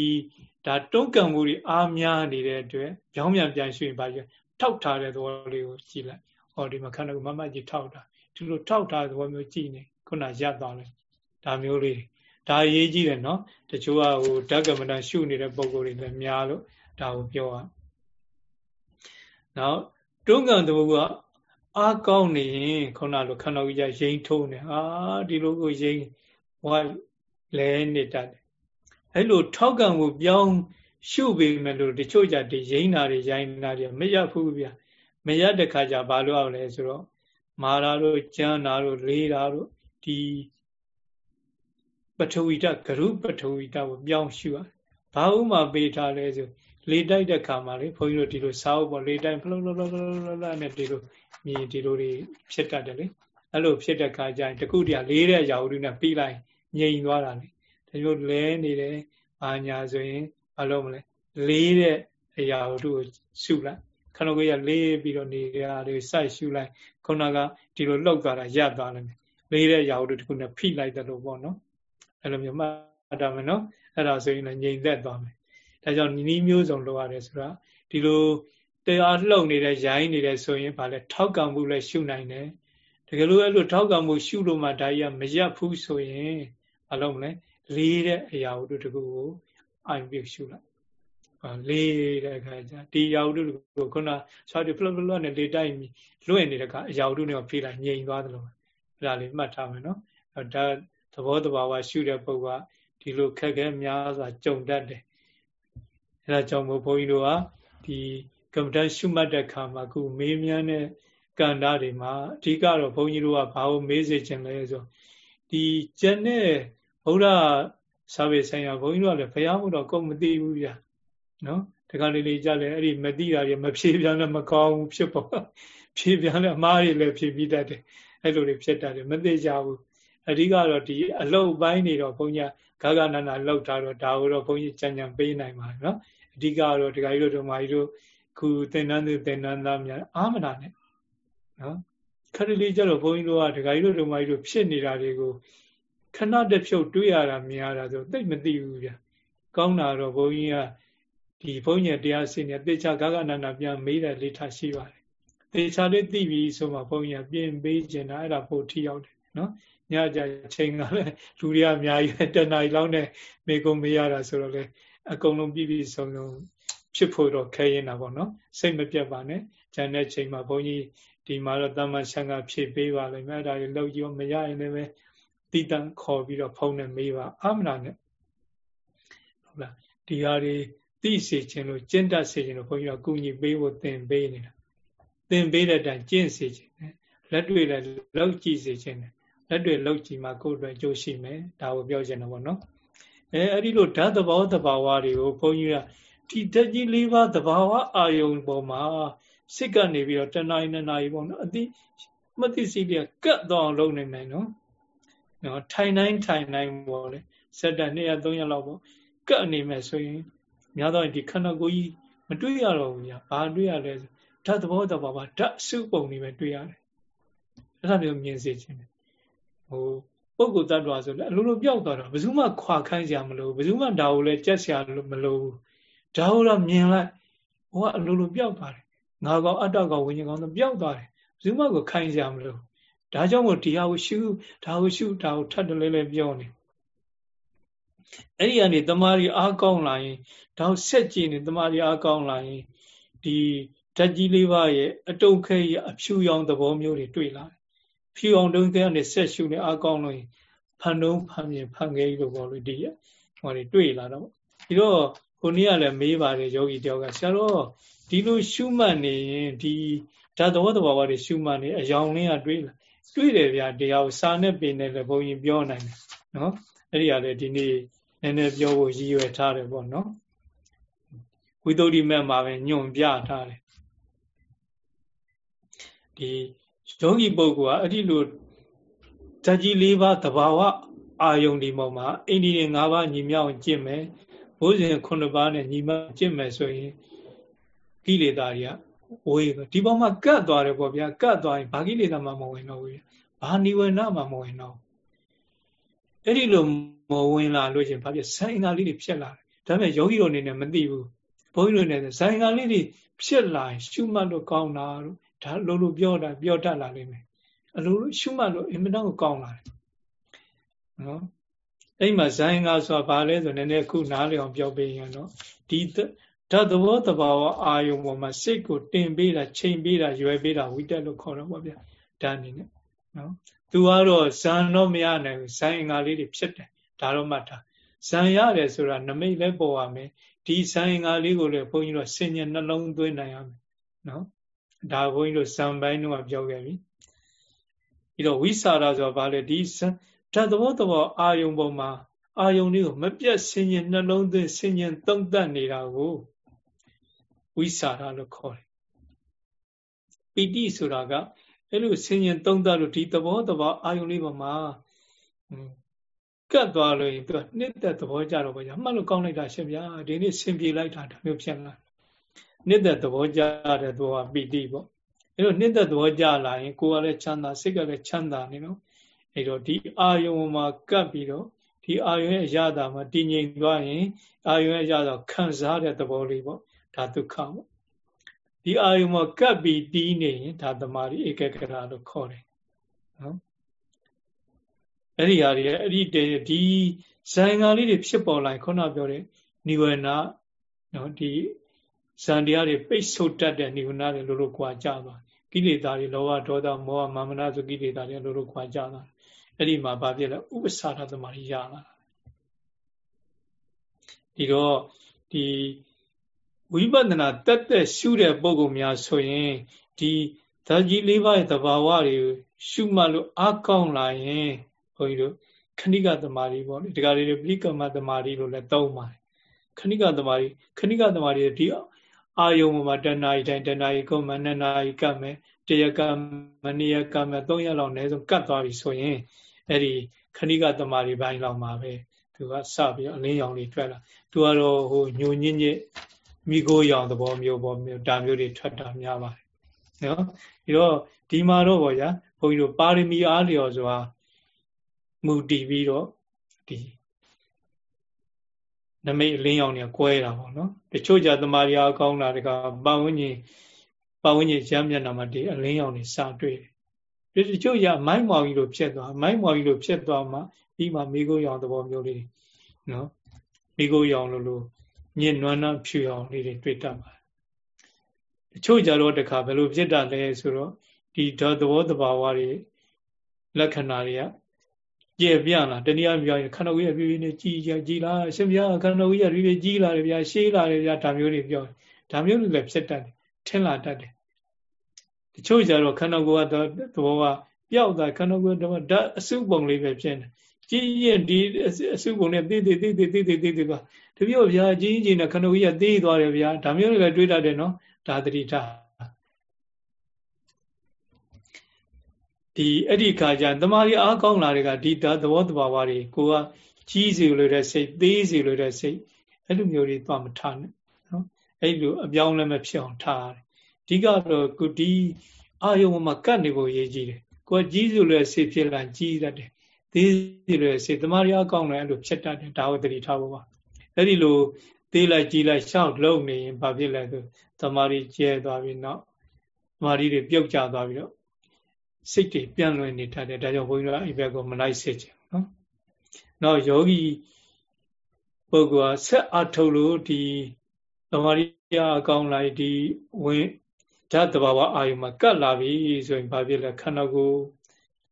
ဒါတုံးကံမှုတွေအားများနေတဲ့အတွက်ကြောင်းမြန်ပြန်ရှုရင်ဘာလဲထောက်ထားတဲ့သဘောလေးကိုကြည့်လိုက်ဟောဒီမှာခန္ဓာကိုယ်မမကြီးထောက်တာဒီလိုထောက်ထားတဲ့သဘောမျိုးကြည့်နေခုနရပ်သွားတယ်ဒါမျိုးလေးဒါအရေးကြီးတယ်နော်တချို့ကဟိုဓကမဏရှုနေတဲ့ပုံကိုယ်တွေလည်းများလို့ဒါကိုပြောရနောက်တွန်းကံသဘောကအားကောင်းနေရင်ခုနလိုခန္ဓာကိုယ်ကြီးရိမ့်ထုံးနေအာဒီလိုကိုရိမ့်ဝါလဲနေတတ်တယ် အဲ့လိုထောက်ကံကိုပြောင်းရှုပေမဲ့လို့တချို့ကြဒီရိမ့်တာတွေရိုင်းတာတွေမရဘူးဗျာမရတဲ့ခါကျဘာလို့အောင်လဲဆိုတော့မာရာတို့ကျမ်းနာတို့လေးတာတို့ဒီပထဝီတဂရုပထဝီတကိုပြောင်းရှုရဘာဥမာပေးထားလဲဆိုလေတိုက်တဲ့ခါမှာလေဘုန်းကြီးတို့ဒီလိုစားဖို့ပေါ့လေတိုက်ဖလုံးလုံးလုံးလုံးလုံးနဲ့ဒီလိုမြင်ဒီလိုတွေဖြစ်တတ်တယ်လေအဲ့လိုဖြစ်တဲ့ခါကျရင်တခုတည်းလေးတဲ့ရာဟုနဲ့ပြီးလိုက်ငြိမ်သွားတာလေ ဒါမျိုးလဲနေတယ်အာညာဆိုရင်ဘာလို့မလဲလေးတဲ့အရာဟုကိုစုလိုက်ခဏကိုရလေးပြီးတော့နေကြတယ်စိုက်ရှူလိုက်ခုနကဒီလိုလှုပ်သွားတာရပ်သွားလိမ့်မယ်လေးတဲ့ရာဟုတခုနဲ့ဖိလိုက်တယ်လို့ပေါ့နော်အဲ့လိုမျိုးမှတ်တာမယ်နော်အဲ့ဒါဆိုရင်လည်းငြိမ်သက်သွားမယ်ဒါကြောင့်နီးမျိုးစုံလုပ်ရတယ်ဆိုတာဒီလိုတရားလှုပ်နေတဲ့ရိုင်းနေတဲ့ဆိုရင်ဗာလဲထောက်ကံမှုလည်းရှုနိုင်တယ်တကယ်လို့အဲ့လိုထောက်ကံမှုရှုလို့မှဒါကြီးကမရက်ဘူးဆိုရင်မလုပ်မလဲ လေးတဲ့အရာဝတ္ထုတခုကိုအာရုံပြုရှုလိုက်လေးတဲ့အခါကျဒီအရာဝတ္ထုကိုခုနဆောက်တဖလဖလနဲ့လေးတိုက်လွင့်နေတဲ့အခါအရာဝတ္ထုနဲ့ဖိလိုက်ငြိမ်သွားတယ်လို့အဲ့ဒါလေးမှတ်ထားမယ်နော်ဒါသဘောတဘာဝရှုတဲ့ပုဂ္ဂိုလ်ကဒီလိုခက်ခဲများစွာကြုံတတ်တယ်အဲဒါကြောင့်မို့ဘုန်းကြီးတို့ကဒီကမ္ဘာတရှုမှတ်တဲ့ခါမှာခုမေးမြန်းတဲ့ကန္တာတွေမှာအဓိကတော့ဘုန်းကြီးတို့ကဘာလို့မေးစေချင်လဲဆိုဒီကျန်တဲ့ ဗုဒ္ဓစာပေဆိုင်ရာဘုန်းကြီးတို့ကလည်းဘုရားမို့တော့ကုန်မသိဘူးဗျာနော်တခါလေလေကြလဲအဲ့ဒီမသိတာတွေမဖြေပြန်လည်းမကောင်းဘူးဖြစ်ပေါ်ဖြေပြန်လည်းအမှားတွေလည်းဖြေပြီးတတ်တယ်အဲ့လိုတွေဖြစ်တတ်တယ်မသိကြဘူးအဓိကတော့ဒီအလုတ်ပိုင်းနေတော့ဘုန်းကြီးဂဂနနာလောက်ထားတော့ဒါကိုတော့ဘုန်းကြီးကြံကြံပေးနိုင်ပါနော်အဓိကတော့ဒကာကြီးတို့ဓမ္မကြီးတို့ခုသင်္นานသူသင်္นานသားများအာမနာနဲ့နော်ခရလေးကြတော့ဘုန်းကြီးတို့ကဒကာကြီးတို့ဓမ္မကြီးတို့ဖြစ်နေတာတွေကို ခဏတစ်ဖြုတ်တွေးရတာမြင်ရတာဆိုသိမသိဘူးဗျကောင်းတာတော့ဘုန်းကြီးကဒီဘုန်းကြီးတရားစင်နေတေချာဂဂနနာပြန်မေးတဲ့လေထားရှိပါတယ်တေချာလေးသိပြီဆိုမှဘုန်းကြီးကပြင်ပေးကျင်တာအဲ့ဒါပို့ထိရောက်တယ်နော်ညကြချိန်ကလည်းလူတွေကအများကြီးတဏှာကြီးလောက်နဲ့မေကုံမေးရတာဆိုတော့လေအကုန်လုံးပြည့်ပြည့်စုံစုံဖြစ်ဖို့တော့ခဲရင်တာပေါ့နော်စိတ်မပြတ်ပါနဲ့ဂျန်တဲ့ချိန်မှာဘုန်းကြီးဒီမှာတော့တမန်ဆန်ကဖြည့်ပေးပါလိမ့်မယ်အဲ့ဒါကြီးလောက်ကြည့်မရရင်လည်းပဲ တိတန်ခေါ်ပြီးတော့ဖုံးနဲ့မေးပါအမနာနဲ့ဟုတ်လားဒီဟာတွေသိစေခြင်းလို့ကျင့်တတ်စေခြင်းလို့ဘုန်းကြီးကကုညီပေးဖို့သင်ပေးနေတာသင်ပေးတဲ့တိုင်ကျင့်စေခြင်းလက်တွေ့လည်းလောက်ကြည့်စေခြင်းလက်တွေ့လောက်ကြည့်မှကိုယ်အတွက်ကြိုးရှိမယ်ဒါကိုပြောချင်တယ်ပေါ့နော်အဲအဲ့ဒီလိုဓာတ်သဘောတဘာဝတွေကိုဘုန်းကြီးကဒီဓာတ်ကြီး၄ပါးတဘာဝအာယုံပေါ်မှာစိတ်ကနေပြီးတော့တဏှာနဲ့နာရီပေါ့နော်အတိမသိစိတ်ကတ်တော့အောင်လုပ်နိုင်နိုင်နော် နော်ထိုင်တိုင်းထိုင်တိုင်းပေါ့လေစက်တန်200 300လောက်ပေါ့ကတ်နေမယ်ဆိုရင်များတော့ဒီခန္ဓာကိုယ်ကြီးမတွေ့ရတော့ဘူးညာဘာတွေ့ရလဲဓာတ်သဘောတဘာဝဓာတ်စုပုံတွေပဲတွေ့ရတယ်အဲ့ဒါမျိုးမြင်စေခြင်းဟိုပုဂ္ဂိုလ်တ attva ဆိုလည်းအလိုလိုပြောက်သွားတာဘယ်သူမှခွာခိုင်းစရာမလိုဘယ်သူမှဒါကိုလည်းကြက်စရာမလိုဘူးဒါကိုတော့မြင်လိုက်ဟိုကအလိုလိုပြောက်သွားတယ်ငါကောင်အတ္တကောင်ဝိညာဉ်ကောင်တော့ပြောက်သွားတယ်ဘယ်သူမှကိုခိုင်းစရာမလို ဒါကြောင့်မို့ဒီဟာကိုရှုဒါကိုရှုဒါကိုထပ်တလဲလဲပြောနေအဲ့ဒီကနေတမာရီအားကောင်းလာရင်ဒါကိုဆက်ကြည့်နေတမာရီအားကောင်းလာရင်ဒီဓာတ်ကြီးလေးပါးရဲ့အတုံခဲရဲ့အဖြူရောင်သဘောမျိုးတွေတွေ့လာတယ်ဖြူအောင်တုံးခဲကနေဆက်ရှုနေအားကောင်းလို့ရင်ဖန်တုံးဖန်မြင်ဖန်ခဲကြီးလို့ပေါ့လို့ဒီဟောတွေတွေ့လာတော့ဒီတော့ကိုနည်းကလည်းမေးပါတယ်ယောဂီတယောက်ကဆရာတော်ဒီလိုရှုမှတ်နေရင်ဒီဓာတ်သဘောတဘာဝတွေရှုမှတ်နေအယောင်လေးကတွေ့လာ တွေ့တယ်ဗျာတရားကိုစာနဲ့ပင်နဲ့လည်းဘုန်းကြီးပြောနိုင်တယ်နော်အဲ့ဒီကလည်းဒီနေ့နည်းနည်းပြောဖို့ရည်ရွယ်ထားတယ်ပေါ့နော်ဝိသုဒ္ဓိမက်မှာပဲညွန်ပြထားတယ်ဒီယောဂီပုဂ္ဂိုလ်ကအဲ့ဒီလိုဓာတ်ကြီး၄ပါးသဘာဝအာယုန်ဒီပေါ်မှာအိန္ဒိယ၅ပါးညီမြောက်ကျင့်မယ်ဘုဇင်9ပါးနဲ့ညီမကျင့်မယ်ဆိုရင်ကိလေသာတွေက ဝေးဒီပေါ်မှာကတ်သွားတယ်ပေါ့ဗျာကတ်သွားရင်ဘာကိလေသာမှမဝင်တော့ဘူးဘာနိဝေနမှမဝင်တော့အဲ့ဒီလိုမဝင်လာလို့ရှင်ဘာဖြစ်ဆိုင်ငါလေးတွေဖြစ်လာတယ်ဒါပေမဲ့ယောဂီတို့အနေနဲ့မသိဘူးဘုန်းကြီးတို့နဲ့ဆိုင်ငါလေးတွေဖြစ်လာရင်ရှုမှတ်လို့ကောင်းတာတို့ဒါလိုလိုပြောတာပြောတတ်လာလိမ့်မယ်အလိုလိုရှုမှတ်လို့အင်မတန်ကိုကောင်းလာတယ်နော်အဲ့မှာဇိုင်းငါဆိုတာဘာလဲဆိုနည်းနည်းခုနားလည်အောင်ပြောပေးရင်တော့ဒီ ဓာတ်သဘောတဘာဝအာယုံပေါ်မှာစိတ်ကိုတင်ပေးတာချိန်ပေးတာရွယ်ပေးတာဝိတက်လို့ခေါ်တော့ဗောဗျာဒါအနေနဲ့နော်သူကတော့ဇန်တော့မရနိုင်ဘူးဇိုင်းငါလေးတွေဖြစ်တယ်ဒါတော့မှတ်တာဇန်ရတယ်ဆိုတာနမိတ်လည်းပေါ်ရမယ်ဒီဇိုင်းငါလေးကိုလည်းဘုန်းကြီးတို့ဆင်ញနှလုံးသွင်းနိုင်ရမယ်နော်ဒါဘုန်းကြီးတို့ဇံပိုင်းတော့ပြောခဲ့ပြီပြီးတော့ဝိစာရဆိုတာဘာလဲဒီဓာတ်သဘောသဘောအာယုံပေါ်မှာအာယုံလေးကိုမပြတ်ဆင်ញနှလုံးသွင်းဆင်ញသုံးသပ်နေတာကို ဝိစာရလို့ခေါ်တယ်ပီတိဆိုတာကအဲ့လိုဆင်ញသုံးသပ်လို့ဒီသဘောသဘောအာယုံလေးပေါ်မှာကတ်သွားလို့ရင်သူကနှစ်သက်သဘောကြတော့ဗျာမှတ်လို့ကောင်းလိုက်တာရှင်ဗျာဒီနေ့ဆင်ပြေလိုက်တာဒါမျိုးဖြစ်လာနှစ်သက်သဘောကြတဲ့သဘောကပီတိပေါ့အဲ့တော့နှစ်သက်သဘောကြလာရင်ကိုယ်ကလည်းချမ်းသာစိတ်ကလည်းချမ်းသာနေတော့အဲ့တော့ဒီအာယုံမှာကပ်ပြီးတော့ဒီအာယုံရဲ့အရာတာမှာတည်ငြိမ်သွားရင်အာယုံရဲ့အရာတာခံစားတဲ့သဘောလေးပေါ့ ဒါဒုက္ခပေါ့ဒီအာယုံမှာကပ်ပြီးတီးနေရင်ဒါသမာဓိဧကဂရလို့ခေါ်တယ်နော်အဲ့ဒီဟာတွေအဲ့ဒီဒီဇိုင်္ဂါလေးတွေဖြစ်ပေါ်လာရင်ခုနပြောတဲ့နိဝရဏနော်ဒီဇန်တရားတွေပိတ်ဆို့တတ်တဲ့နိဝရဏတွေလိုလိုကွာကြသွားကိလေသာတွေလောဘဒေါသမောဟမာမနာဆိုကိလေသာတွေလိုလိုကွာကြသွားအဲ့ဒီမှာဘာဖြစ်လဲဥပ္ပစာရသမารိရလာဒီတော့ဒီ ဝိပဿနာတက်တက်ရှုတဲ့ပုံကောင်များဆိုရင်ဒီဓာကြီးလေးပါးရဲ့သဘာဝတွေရှုမှတ်လို့အကောင်းလာရင်ဘုန်းကြီးတို့ခဏိကသမารိပေါ့လေဒီကလေးတွေပိကမသမารိလို့လည်းသုံးပါတယ်ခဏိကသမารိခဏိကသမารိဒီအာယုံမှာတဏှာဤတိုင်းတဏှာဤကုမနနာဤကမယ်တရကမနိယကမယ်၃ရက်လောက်အနည်းဆုံးကတ်သွားပြီဆိုရင်အဲ့ဒီခဏိကသမารိပိုင်းလောက်မှာပဲသူကစပြီးအလင်းရောင်လေးထွက်လာသူကတော့ဟိုညိုညင်းညစ် မိโกရောင်သဘောမျိုးပေါ့မျိုးဒါမျိုးတွေထွက်တာများပါတယ်နော်ပြီးတော့ဒီမှာတော့ဗောဗျာဘုန်းကြီးတို့ပါရမီအားလျော်စွာမူတည်ပြီးတော့ဒီနမိတ်အလင်းရောင်တွေကွဲတာပေါ့နော်တချို့ကြသမာဓိအားကောင်းတာတကပတ်ဝန်းကျင်ပတ်ဝန်းကျင်ရမ်းမျက်နှာမှာဒီအလင်းရောင်တွေစတွေ့တယ်တချို့ရမိုင်းမောင်ကြီးလိုဖြစ်သွားမိုင်းမောင်ကြီးလိုဖြစ်သွားမှပြီးမှမိခိုးရောင်သဘောမျိုးလေးနော်မိခိုးရောင်လိုလို ညင်နွမ်းနှဖြူရောင်လေးတွေတွေ့တတ်ပါတယ်တချို့ကြတော့တခါဘယ်လိုဖြစ်တာလဲဆိုတော့ဒီဓာတ်သဘောတဘာဝတွေလက္ခဏာတွေကကြည်ပြလာတနည်းအားဖြင့်ခန္ဓာကိုယ်ရပြပြနဲ့ကြည်ကြကြည်လာအရှင်ဘုရားခန္ဓာကိုယ်ရပြပြကြည်လာတယ်ဗျာရှေးလာတယ်ဗျာဒါမျိုးတွေပြောဒါမျိုးတွေလည်းဖြစ်တတ်တယ်ထင်လာတတ်တယ်တချို့ကြတော့ခန္ဓာကိုယ်ကသဘောကပျောက်တာခန္ဓာကိုယ်တော့ဓာတ်အစုပုံလေးပဲဖြစ်နေကြည်ရင်ဒီအစုပုံနဲ့တိတိတိတိတိတိတိတိပါ တပြို့ဗျာကြီးကြီးနဲ့ခန္ဓာကိုယ်ကသေးသွားတယ်ဗျာဒါမျိုးတွေလည်းတွေးတတ်တယ်နော်ဒါတတိထားဒီအဲ့ဒီခါကျတမာရီအားကောင်းလာတွေကဒီသဘောတဘာဝတွေကိုကကြီးစီလို့တဲ့စိတ်သေးစီလို့တဲ့စိတ်အဲ့လိုမျိုးတွေသွားမထားနဲ့နော်အဲ့လိုအပြောင်းလဲမဖြစ်အောင်ထားတယ်အဓိကတော့ကုဒီအာယုံမှာကတ်နေဖို့ရည်ကြီးတယ်ကိုကကြီးစီလို့စိတ်ဖြစ်လာကြီးတတ်တယ်သေးစီလို့စိတ်တမာရီအားကောင်းလာအဲ့လိုဖြစ်တတ်တယ်ဒါဝတ္တိထားဖို့ပါ အဲ့ဒီလိုသေးလိုက်ကြီးလိုက်ရှောက်လုံနေရင်ဘာဖြစ်လဲဆိုတမာရီကျဲသွားပြီးနောက်တမာရီတွေပြုတ်ကျသွားပြီးတော့စိတ်တွေပြန့်လွင်နေတတ်တယ်ဒါကြောင့်ဘုန်းကြီးတို့အဲ့ဘက်ကိုမလိုက်စေချင်နော်နောက်ယောဂီပုဂ္ဂိုလ်ကဆက်အထုတ်လို့ဒီသမာဓိအကောင်းလိုက်ဒီဝင်ဓာတ်တဘာဝအာယုမှာကတ်လာပြီဆိုရင်ဘာဖြစ်လဲခန္ဓာကိုယ်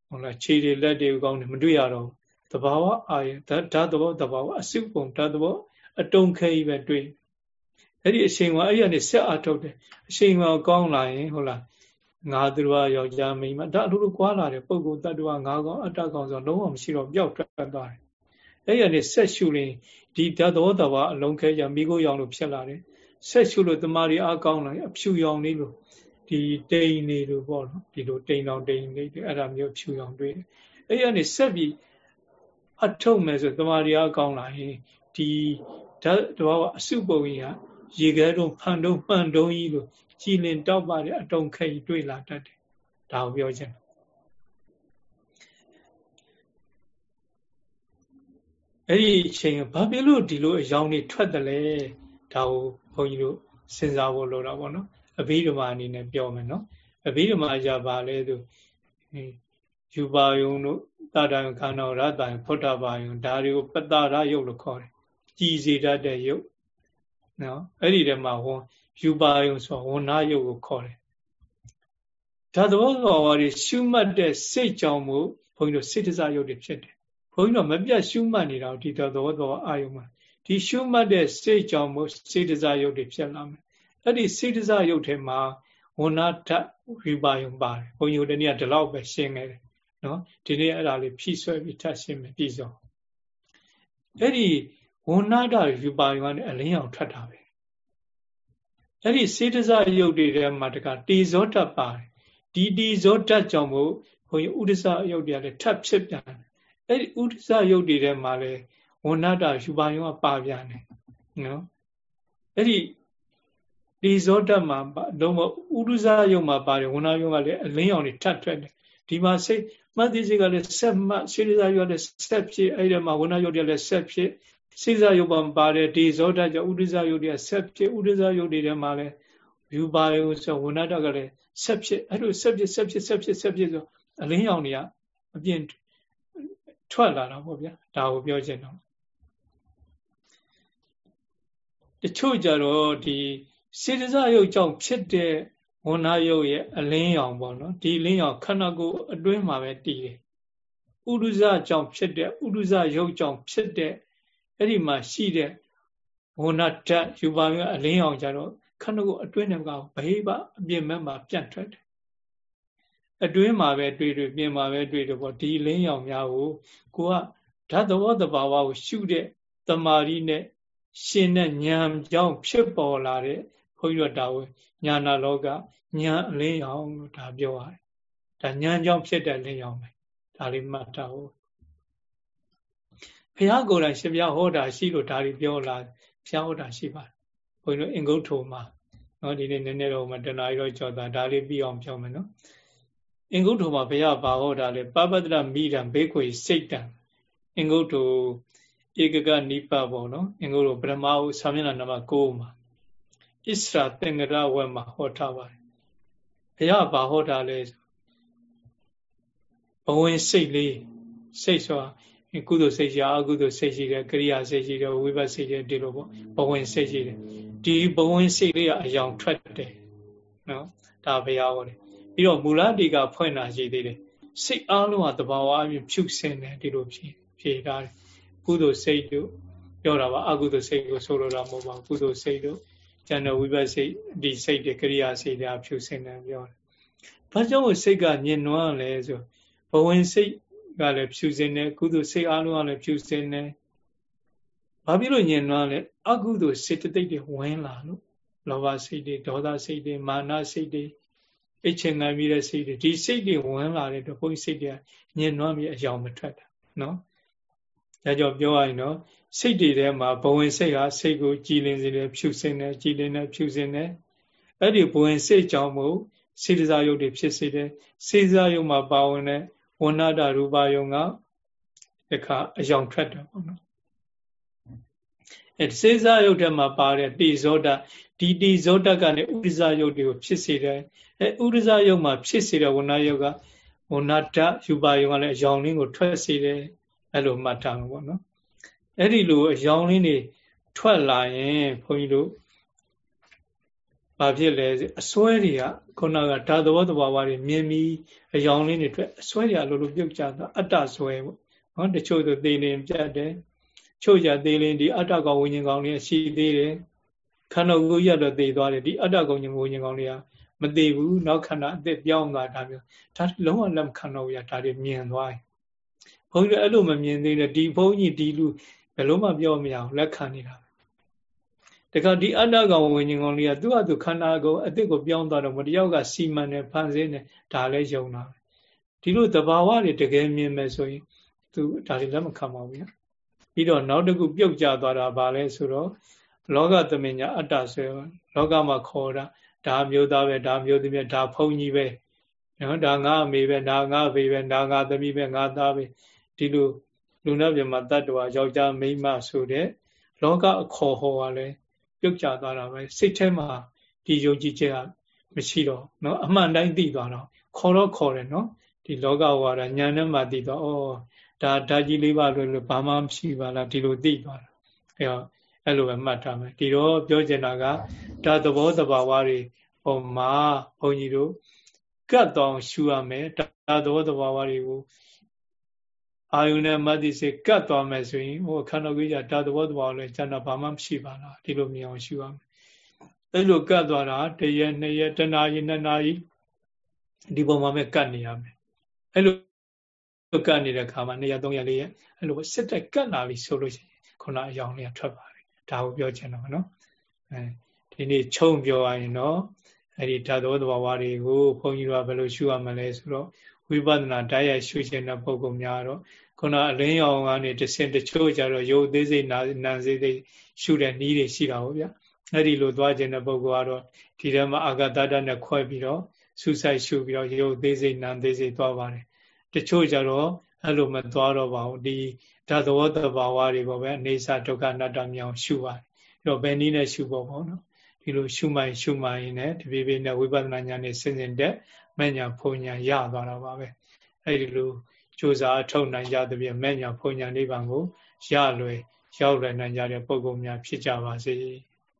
ဟုတ်လားခြေတွေလက်တွေကောင်းတယ်မတွေ့ရတော့တဘာဝအာယဓာတ်ဓာတ်တဘောတဘာဝအစုပုံဓာတ်တဘော အတုံးခဲကြီးပဲတွေ့အဲ့ဒီအချိန်ကအဲ့ရနေဆက်အထုတ်တယ်အချိန်ကကောင်းလာရင်ဟုတ်လားငါသူတော်ယောက်ျားမိန်းမဒါအလိုလိုကွာလာတယ်ပုဂ္ဂိုလ်တ attva ငါကောင်အတ္တကောင်ဆိုလုံးဝမရှိတော့ပျောက်ထွက်သွားတယ်အဲ့ရနေဆက်ရှုရင်ဒီဓာတ်တော်တဘာအလုံးခဲကြမိကိုရောင်လို့ဖြစ်လာတယ်ဆက်ရှုလို့တမာရီအကောင်းလာအဖြူရောင်လေးလို့ဒီတိန်နေလို့ပေါ့နော်ဒီလိုတိန်တောင်တိန်နေအဲ့ဒါမျိုးဖြူရောင်တွေ့အဲ့ရနေဆက်ပြီးအထုတ်မယ်ဆိုတမာရီအကောင်းလာရင်ဒီ ဓာတ်တော်အစုပုံကြီးကရေခဲတုံးဖန်တုံးမှန်တုံးကြီးလို့ကြည်လင်တောက်ပါတဲ့အတုံခိတ်တွေ့လာတတ်တယ်ဒါကိုပြောချင်အဲ့ဒီအချိန်ဘာဖြစ်လို့ဒီလိုအယောင်တွေထွက်တယ်လဲဒါကိုဘုန်းကြီးတို့စဉ်းစားဖို့လိုတာပေါ့နော်အဘိဓမ္မာအနေနဲ့ပြောမယ်နော်အဘိဓမ္မာအရာပါလဲသူယူပါယုံတို့တာတန်ခန္ဓာရတန်ဖုဒ္ဓဘာယုံဒါတွေကိုပတ္တရယုတ်လို့ခေါ်တယ် ကြည်စေတတ်တဲ့ယုတ်နော်အဲ့ဒီထဲမှာဟောယူပါယုံဆိုဝဏယုတ်ကိုခေါ်တယ်ဒါသဘောတော်ဝါတွေရှုမှတ်တဲ့စိတ်ကြောင့်မို့ဘုန်းကြီးတို့စိတ်တစားယုတ်တွေဖြစ်တယ်ဘုန်းကြီးတို့မပြတ်ရှုမှတ်နေတာဒီသဘောတော်အာယုံမှာဒီရှုမှတ်တဲ့စိတ်ကြောင့်မို့စိတ်တစားယုတ်တွေဖြစ်လာမယ်အဲ့ဒီစိတ်တစားယုတ်ထဲမှာဝဏထယူပါယုံပါတယ်ဘုန်းကြီးတို့တနည်းဒီလောက်ပဲရှင်းခဲ့တယ်နော်ဒီနေ့အဲ့ဒါလေးဖြည့်ဆွဲပြီးထပ်ရှင်းမယ်ပြည်စုံအဲ့ဒီ ဝဏထယူပါယုံကနေအလင်းအောင်ထွက်တာပဲအဲ့ဒီစေတစရုပ်တွေထဲမှာတကတေဇောတတ်ပါတယ်ဒီတေဇောတတ်ကြောင့်မို့ဘုန်းကြီးဥဒ္ဒစရုပ်တွေကလည်းထပ်ဖြစ်ပြန်တယ်အဲ့ဒီဥဒ္ဒစရုပ်တွေထဲမှာလည်းဝဏ္ဏတာယူပါယောကပါပြန်တယ်နော်အဲ့ဒီတဒီဇောတမှာတော့ဥဒုဇယုံမှာပါတယ်ဝဏယုံကလည်းအလင်းရောင်တွေထပ်ထွက်တယ်ဒီမှာစိတ်မှတ်သိစိတ်ကလည်းဆက်မှစိရိဇယုံကလည်းဆက်ဖြစ်အဲ့ဒီမှာဝဏယုံတွေလည်းဆက်ဖြစ် စိဇယုံမှာပါတယ်ဒီဇောတကြောင့်ဥဒုဇယုံတွေဆက်ဖြစ်ဥဒုဇယုံတွေထဲမှာလည်းယူပါယုံဆိုဝဏတကလည်းဆက်ဖြစ်အဲ့လိုဆက်ဖြစ်ဆက်ဖြစ်ဆက်ဖြစ်ဆက်ဖြစ်ဆိုအလင်းရောင်တွေကအပြင်ထွက်လာတာပေါ့ဗျာဒါကိုပြောချင်တော့တချို့ကြတော့ဒီစေတစရုပ်ကြောင့်ဖြစ်တဲ့ဝဏယုတ်ရဲ့အလင်းရောင်ပေါ့နော်ဒီအလင်းရောင်ခန္ဓာကိုယ်အတွင်းမှာပဲတည်တယ်ဥဒုဇကြောင့်ဖြစ်တဲ့ဥဒုဇရုပ်ကြောင့်ဖြစ်တဲ့ အဲ့ဒီမှာရှိတဲ့ဝဏဓာတ်ယူပါမျိုးအလင်းရောင်ကြတော့ခန္ဓာကိုယ်အတွင်းနဲ့ကဘေးပအပြင်ဘက်မှာပြန့်ထွက်တယ်အတွင်းမှာပဲတွေ့တွေ့ပြင်မှာပဲတွေ့တယ်ပေါ့ဒီလင်းရောင်များကိုကိုကဓာတ်သဘောတဘာဝကိုရှုတဲ့တမာရီနဲ့ရှင်တဲ့ဉာဏ်ကြောင့်ဖြစ်ပေါ်လာတဲ့ဘုန်းကြီးတို့ဒါဝဉာဏလောကဉာဏ်အလင်းရောင်လို့ဒါပြောရတယ်ဒါဉာဏ်ကြောင့်ဖြစ်တဲ့လင်းရောင်ပဲဒါလေးမှတ်ထားဖို့ ဘုရားကိုယ်တိုင်ရှင်ဘုရားဟောတာရှိလို့ဒါတွေပြောလာဘုရားဟောတာရှိပါတယ်ဘုန်းကြီးတို့အင်္ဂုတ္ထုမှာနော်ဒီနေ့နည်းနည်းတော့မှတဏှာရောကြောတာဒါလေးပြီးအောင်ပြောမယ်နော်အင်္ဂုတ္ထုမှာဘုရားဘာဟောတာလဲပပတ္တရမိတံဘေခွေစိတ်တံအင်္ဂုတ္ထုဧကကနိပပေါ့နော်အင်္ဂုတ္ထုပရမဟုသာမျက်နှာနံပါတ်9မှာဣစရာသင်္ကရဝက်မှာဟောထားပါတယ်ဘုရားဘာဟောတာလဲဘဝင်စိတ်လေးစိတ်ဆိုတာ ကုသိုလ်စိတ်ရှိအကုသိုလ်စိတ်ရှိတယ်ကရိယာစိတ်ရှိတယ်ဝိပဿစိတ်ရှိတယ်ဒီလိုပေါ့ဘဝင်စိတ်ရှိတယ်ဒီဘဝင်စိတ်လေးကအယောင်ထွက်တယ်နော်ဒါဘုရားဟောတယ်ပြီးတော့မူလတိကဖွင့်တာရှိသေးတယ်စိတ်အားလုံးကတဘာဝအပြင်ဖြုစင်တယ်ဒီလိုဖြေဖြေထားတယ်ကုသိုလ်စိတ်တို့ပြောတာပါအကုသိုလ်စိတ်ကိုဆိုလိုတာမဟုတ်ပါဘူးကုသိုလ်စိတ်တို့ကျန်တဲ့ဝိပဿစိတ်ဒီစိတ်တွေကရိယာစိတ်တွေဖြုစင်တယ်ပြောတယ်ဘာကြောင့်စိတ်ကညင်နွမ်းလဲဆိုဘဝင်စိတ် ကလည်းဖြူစင်တယ်ကုသိုလ်စိတ်အားလုံးကလည်းဖြူစင်တယ်ဘာဖြစ်လို့ညင်နွမ်းလဲအကုသိုလ်စေတသိက်တွေဝင်လာလို့လောဘစိတ်တွေဒေါသစိတ်တွေမာနစိတ်တွေအချင်းငံပြီးတဲ့စိတ်တွေဒီစိတ်တွေဝင်လာတဲ့တော့ဘုန်းကြီးစိတ်တွေညင်နွမ်းပြီးအယောင်မထွက်တာနော်ဒါကြောင့်ပြောရရင်တော့စိတ်တွေထဲမှာဘဝင်စိတ်ဟာစိတ်ကိုကြည်လင်စေတယ်ဖြူစင်တယ်ကြည်လင်တယ်ဖြူစင်တယ်အဲ့ဒီဘဝင်စိတ်ကြောင့်မို့စေတစာယုတ်တွေဖြစ်စေတယ်စေတစာယုတ်မှာပါဝင်တဲ့ ဝဏ္ဏတရူပယုံကဒီခါအယောင်ထွက်တယ်ပေါ့နော်အဲစေစာယုတ်ထဲမှာပါတဲ့တိဇောတဒီတိဇောတကနေဥဒိဇယုတ်တွေကိုဖြစ်စေတယ်အဲဥဒိဇယုတ်မှာဖြစ်စေတဲ့ဝဏ္ဏယုတ်ကဝဏ္ဏတရူပယုံကလည်းအယောင်လင်းကိုထွက်စေတယ်အဲ့လိုမှတ်ထားမှာပေါ့နော်အဲ့ဒီလိုအယောင်လင်းတွေထွက်လာရင်ဘုန်းကြီးတို့ ဘာဖြစ်လဲအစွဲတွေကခုနကဓာတ်သဘောတဘာဝတွေမြင်ပြီးအယောင်လင်းတွေထွက်အစွဲတွေအလိုလိုပြုတ်ကြတာအတ္တစွဲပေါ့နော်တချို့ဆိုသေလင်ပြတ်တယ်ချို့ကြသေလင်ဒီအတ္တကောင်ဝိညာဉ်ကောင်တွေရှိသေးတယ်ခန္ဓာကိုယ်ရတော့သေသွားတယ်ဒီအတ္တကောင်ဝိညာဉ်ကောင်တွေကမသေးဘူးနောက်ခန္ဓာအသက်ပြောင်းသွားတာမျိုးဒါလုံးဝလက်မခံတော့ဘူးရဒါတွေမြင်သွားရင်ဘုန်းကြီးအဲ့လိုမမြင်သေးတဲ့ဒီဘုန်းကြီးဒီလူဘယ်လို့မှပြောမရအောင်လက်ခံနေတာ တခါဒီအတ္တကောင်ဝိညာဉ်ကောင်လေးကသူ့ဟာသူခန္ဓာကိုယ်အသက်ကိုပြောင်းသွားတော့မတယောက်ကစီမံနေဖန်ဆင်းနေဒါလည်းယုံတာပဲဒီလိုသဘာဝတွေတကယ်မြင်မယ်ဆိုရင်သူဒါတွေလက်မခံပါဘူးညပြီးတော့နောက်တစ်ခုပြုတ်ကျသွားတာဘာလဲဆိုတော့လောကသမင်ညာအတ္တဆိုလောကမှာခေါ်တာဒါမျိုးသားပဲဒါမျိုးသမီးဒါဖုံကြီးပဲနော်ဒါငါအမေပဲဒါငါအဖေပဲဒါငါသမီးပဲငါသားပဲဒီလိုလူနာပြမှာတတ္တဝါယောက်ျားမိန်းမဆိုတဲ့လောကအခေါ်ဟောကလည်း ပြုတ်ကျသွားတာပဲစိတ်ထဲမှာဒီယုံကြည်ချက်ကမရှိတော့နော်အမှန်တိုင်းသိသွားတော့ခေါ်တော့ခေါ်တယ်နော်ဒီလောကဝါဒညာနဲ့မှသိတော့ဩဒါဓာကြီးလေးပါလို့လို့ဘာမှမရှိပါလားဒီလိုသိသွားတာအဲတော့အဲ့လိုပဲမှတ်ထားမယ်ဒီတော့ပြောချင်တာကဒါသဘောတဘာဝတွေဟိုမှာဘုန်းကြီးတို့ကတ်တောင်ရှူရမယ်ဒါသဘောတဘာဝတွေကို အာယုန်နဲ့မတ္တိစေကတ်သွားမယ်ဆိုရင်ဟိုခန္ဓာကိုယ်ကြဒါသဘောတဘာဝလဲကျန်တာဘာမှမရှိပါလားဒီလိုမြင်အောင်ရှူရမယ်အဲ့လိုကတ်သွားတာတရက်နှစ်ရက်တနာရီနှစ်နာရီဒီပုံမှာပဲကတ်နေရမယ်အဲ့လိုကတ်နေတဲ့ခါမှာ2ရက်3ရက်4ရက်အဲ့လိုစစ်တက်ကတ်လာပြီဆိုလို့ရှိရင်ခုနအယောင်လေးထွက်ပါတယ်ဒါကိုပြောချင်တော့နော်အဲဒီနေ့ခြုံပြောရရင်တော့အဲ့ဒီဓာတ်တော်သဘာဝတွေကိုဘုန်းကြီးတို့ကဘယ်လိုရှုရမလဲဆိုတော့ဝိပဿနာတရားရရှုခြင်းတဲ့ပုဂ္ဂိုလ်များတော့ ခုနအလင်းရောင်ကနေတဆင်တချို့ကြတော့ရုပ်သေးစိတ်နာနာစေစိတ်ရှုတဲ့နည်းတွေရှိတာဟုတ်ဗျအဲ့ဒီလိုသွားခြင်းတဲ့ပုဂ္ဂိုလ်ကတော့ဒီထဲမှာအာဂတတနဲ့ခွဲပြီးတော့ဆူဆိုင်ရှုပြီးတော့ရုပ်သေးစိတ်နာသေးစိတ်သွားပါတယ်တချို့ကြတော့အဲ့လိုမသွားတော့ပါဘူးဒီဓာတ်သဘောတဘာဝတွေပေါ့ပဲအနေစာဒုက္ခအနတ္တမြောင်ရှုပါတယ်ပြီးတော့ဘယ်နည်းနဲ့ရှုဖို့ပေါ့နော်ဒီလိုရှုမှန်ရှုမှန်ရင်လည်းတပြေးပြေးနဲ့ဝိပဿနာဉာဏ်နဲ့စဉ်စဉ်တက်မဉ္ဇဏ်ဖုံဉဏ်ရသွားတာပါပဲအဲ့ဒီလို ကြိုးစားအထောက်နိုင်ကြသဖြင့်မဉ္ဇဏ်ဖုံဉဏ်နိဗ္ဗာန်ကိုရလွယ်ရောက်လွယ်နိုင်ကြတဲ့ပုဂ္ဂိုလ်များဖြစ်ကြပါစေ။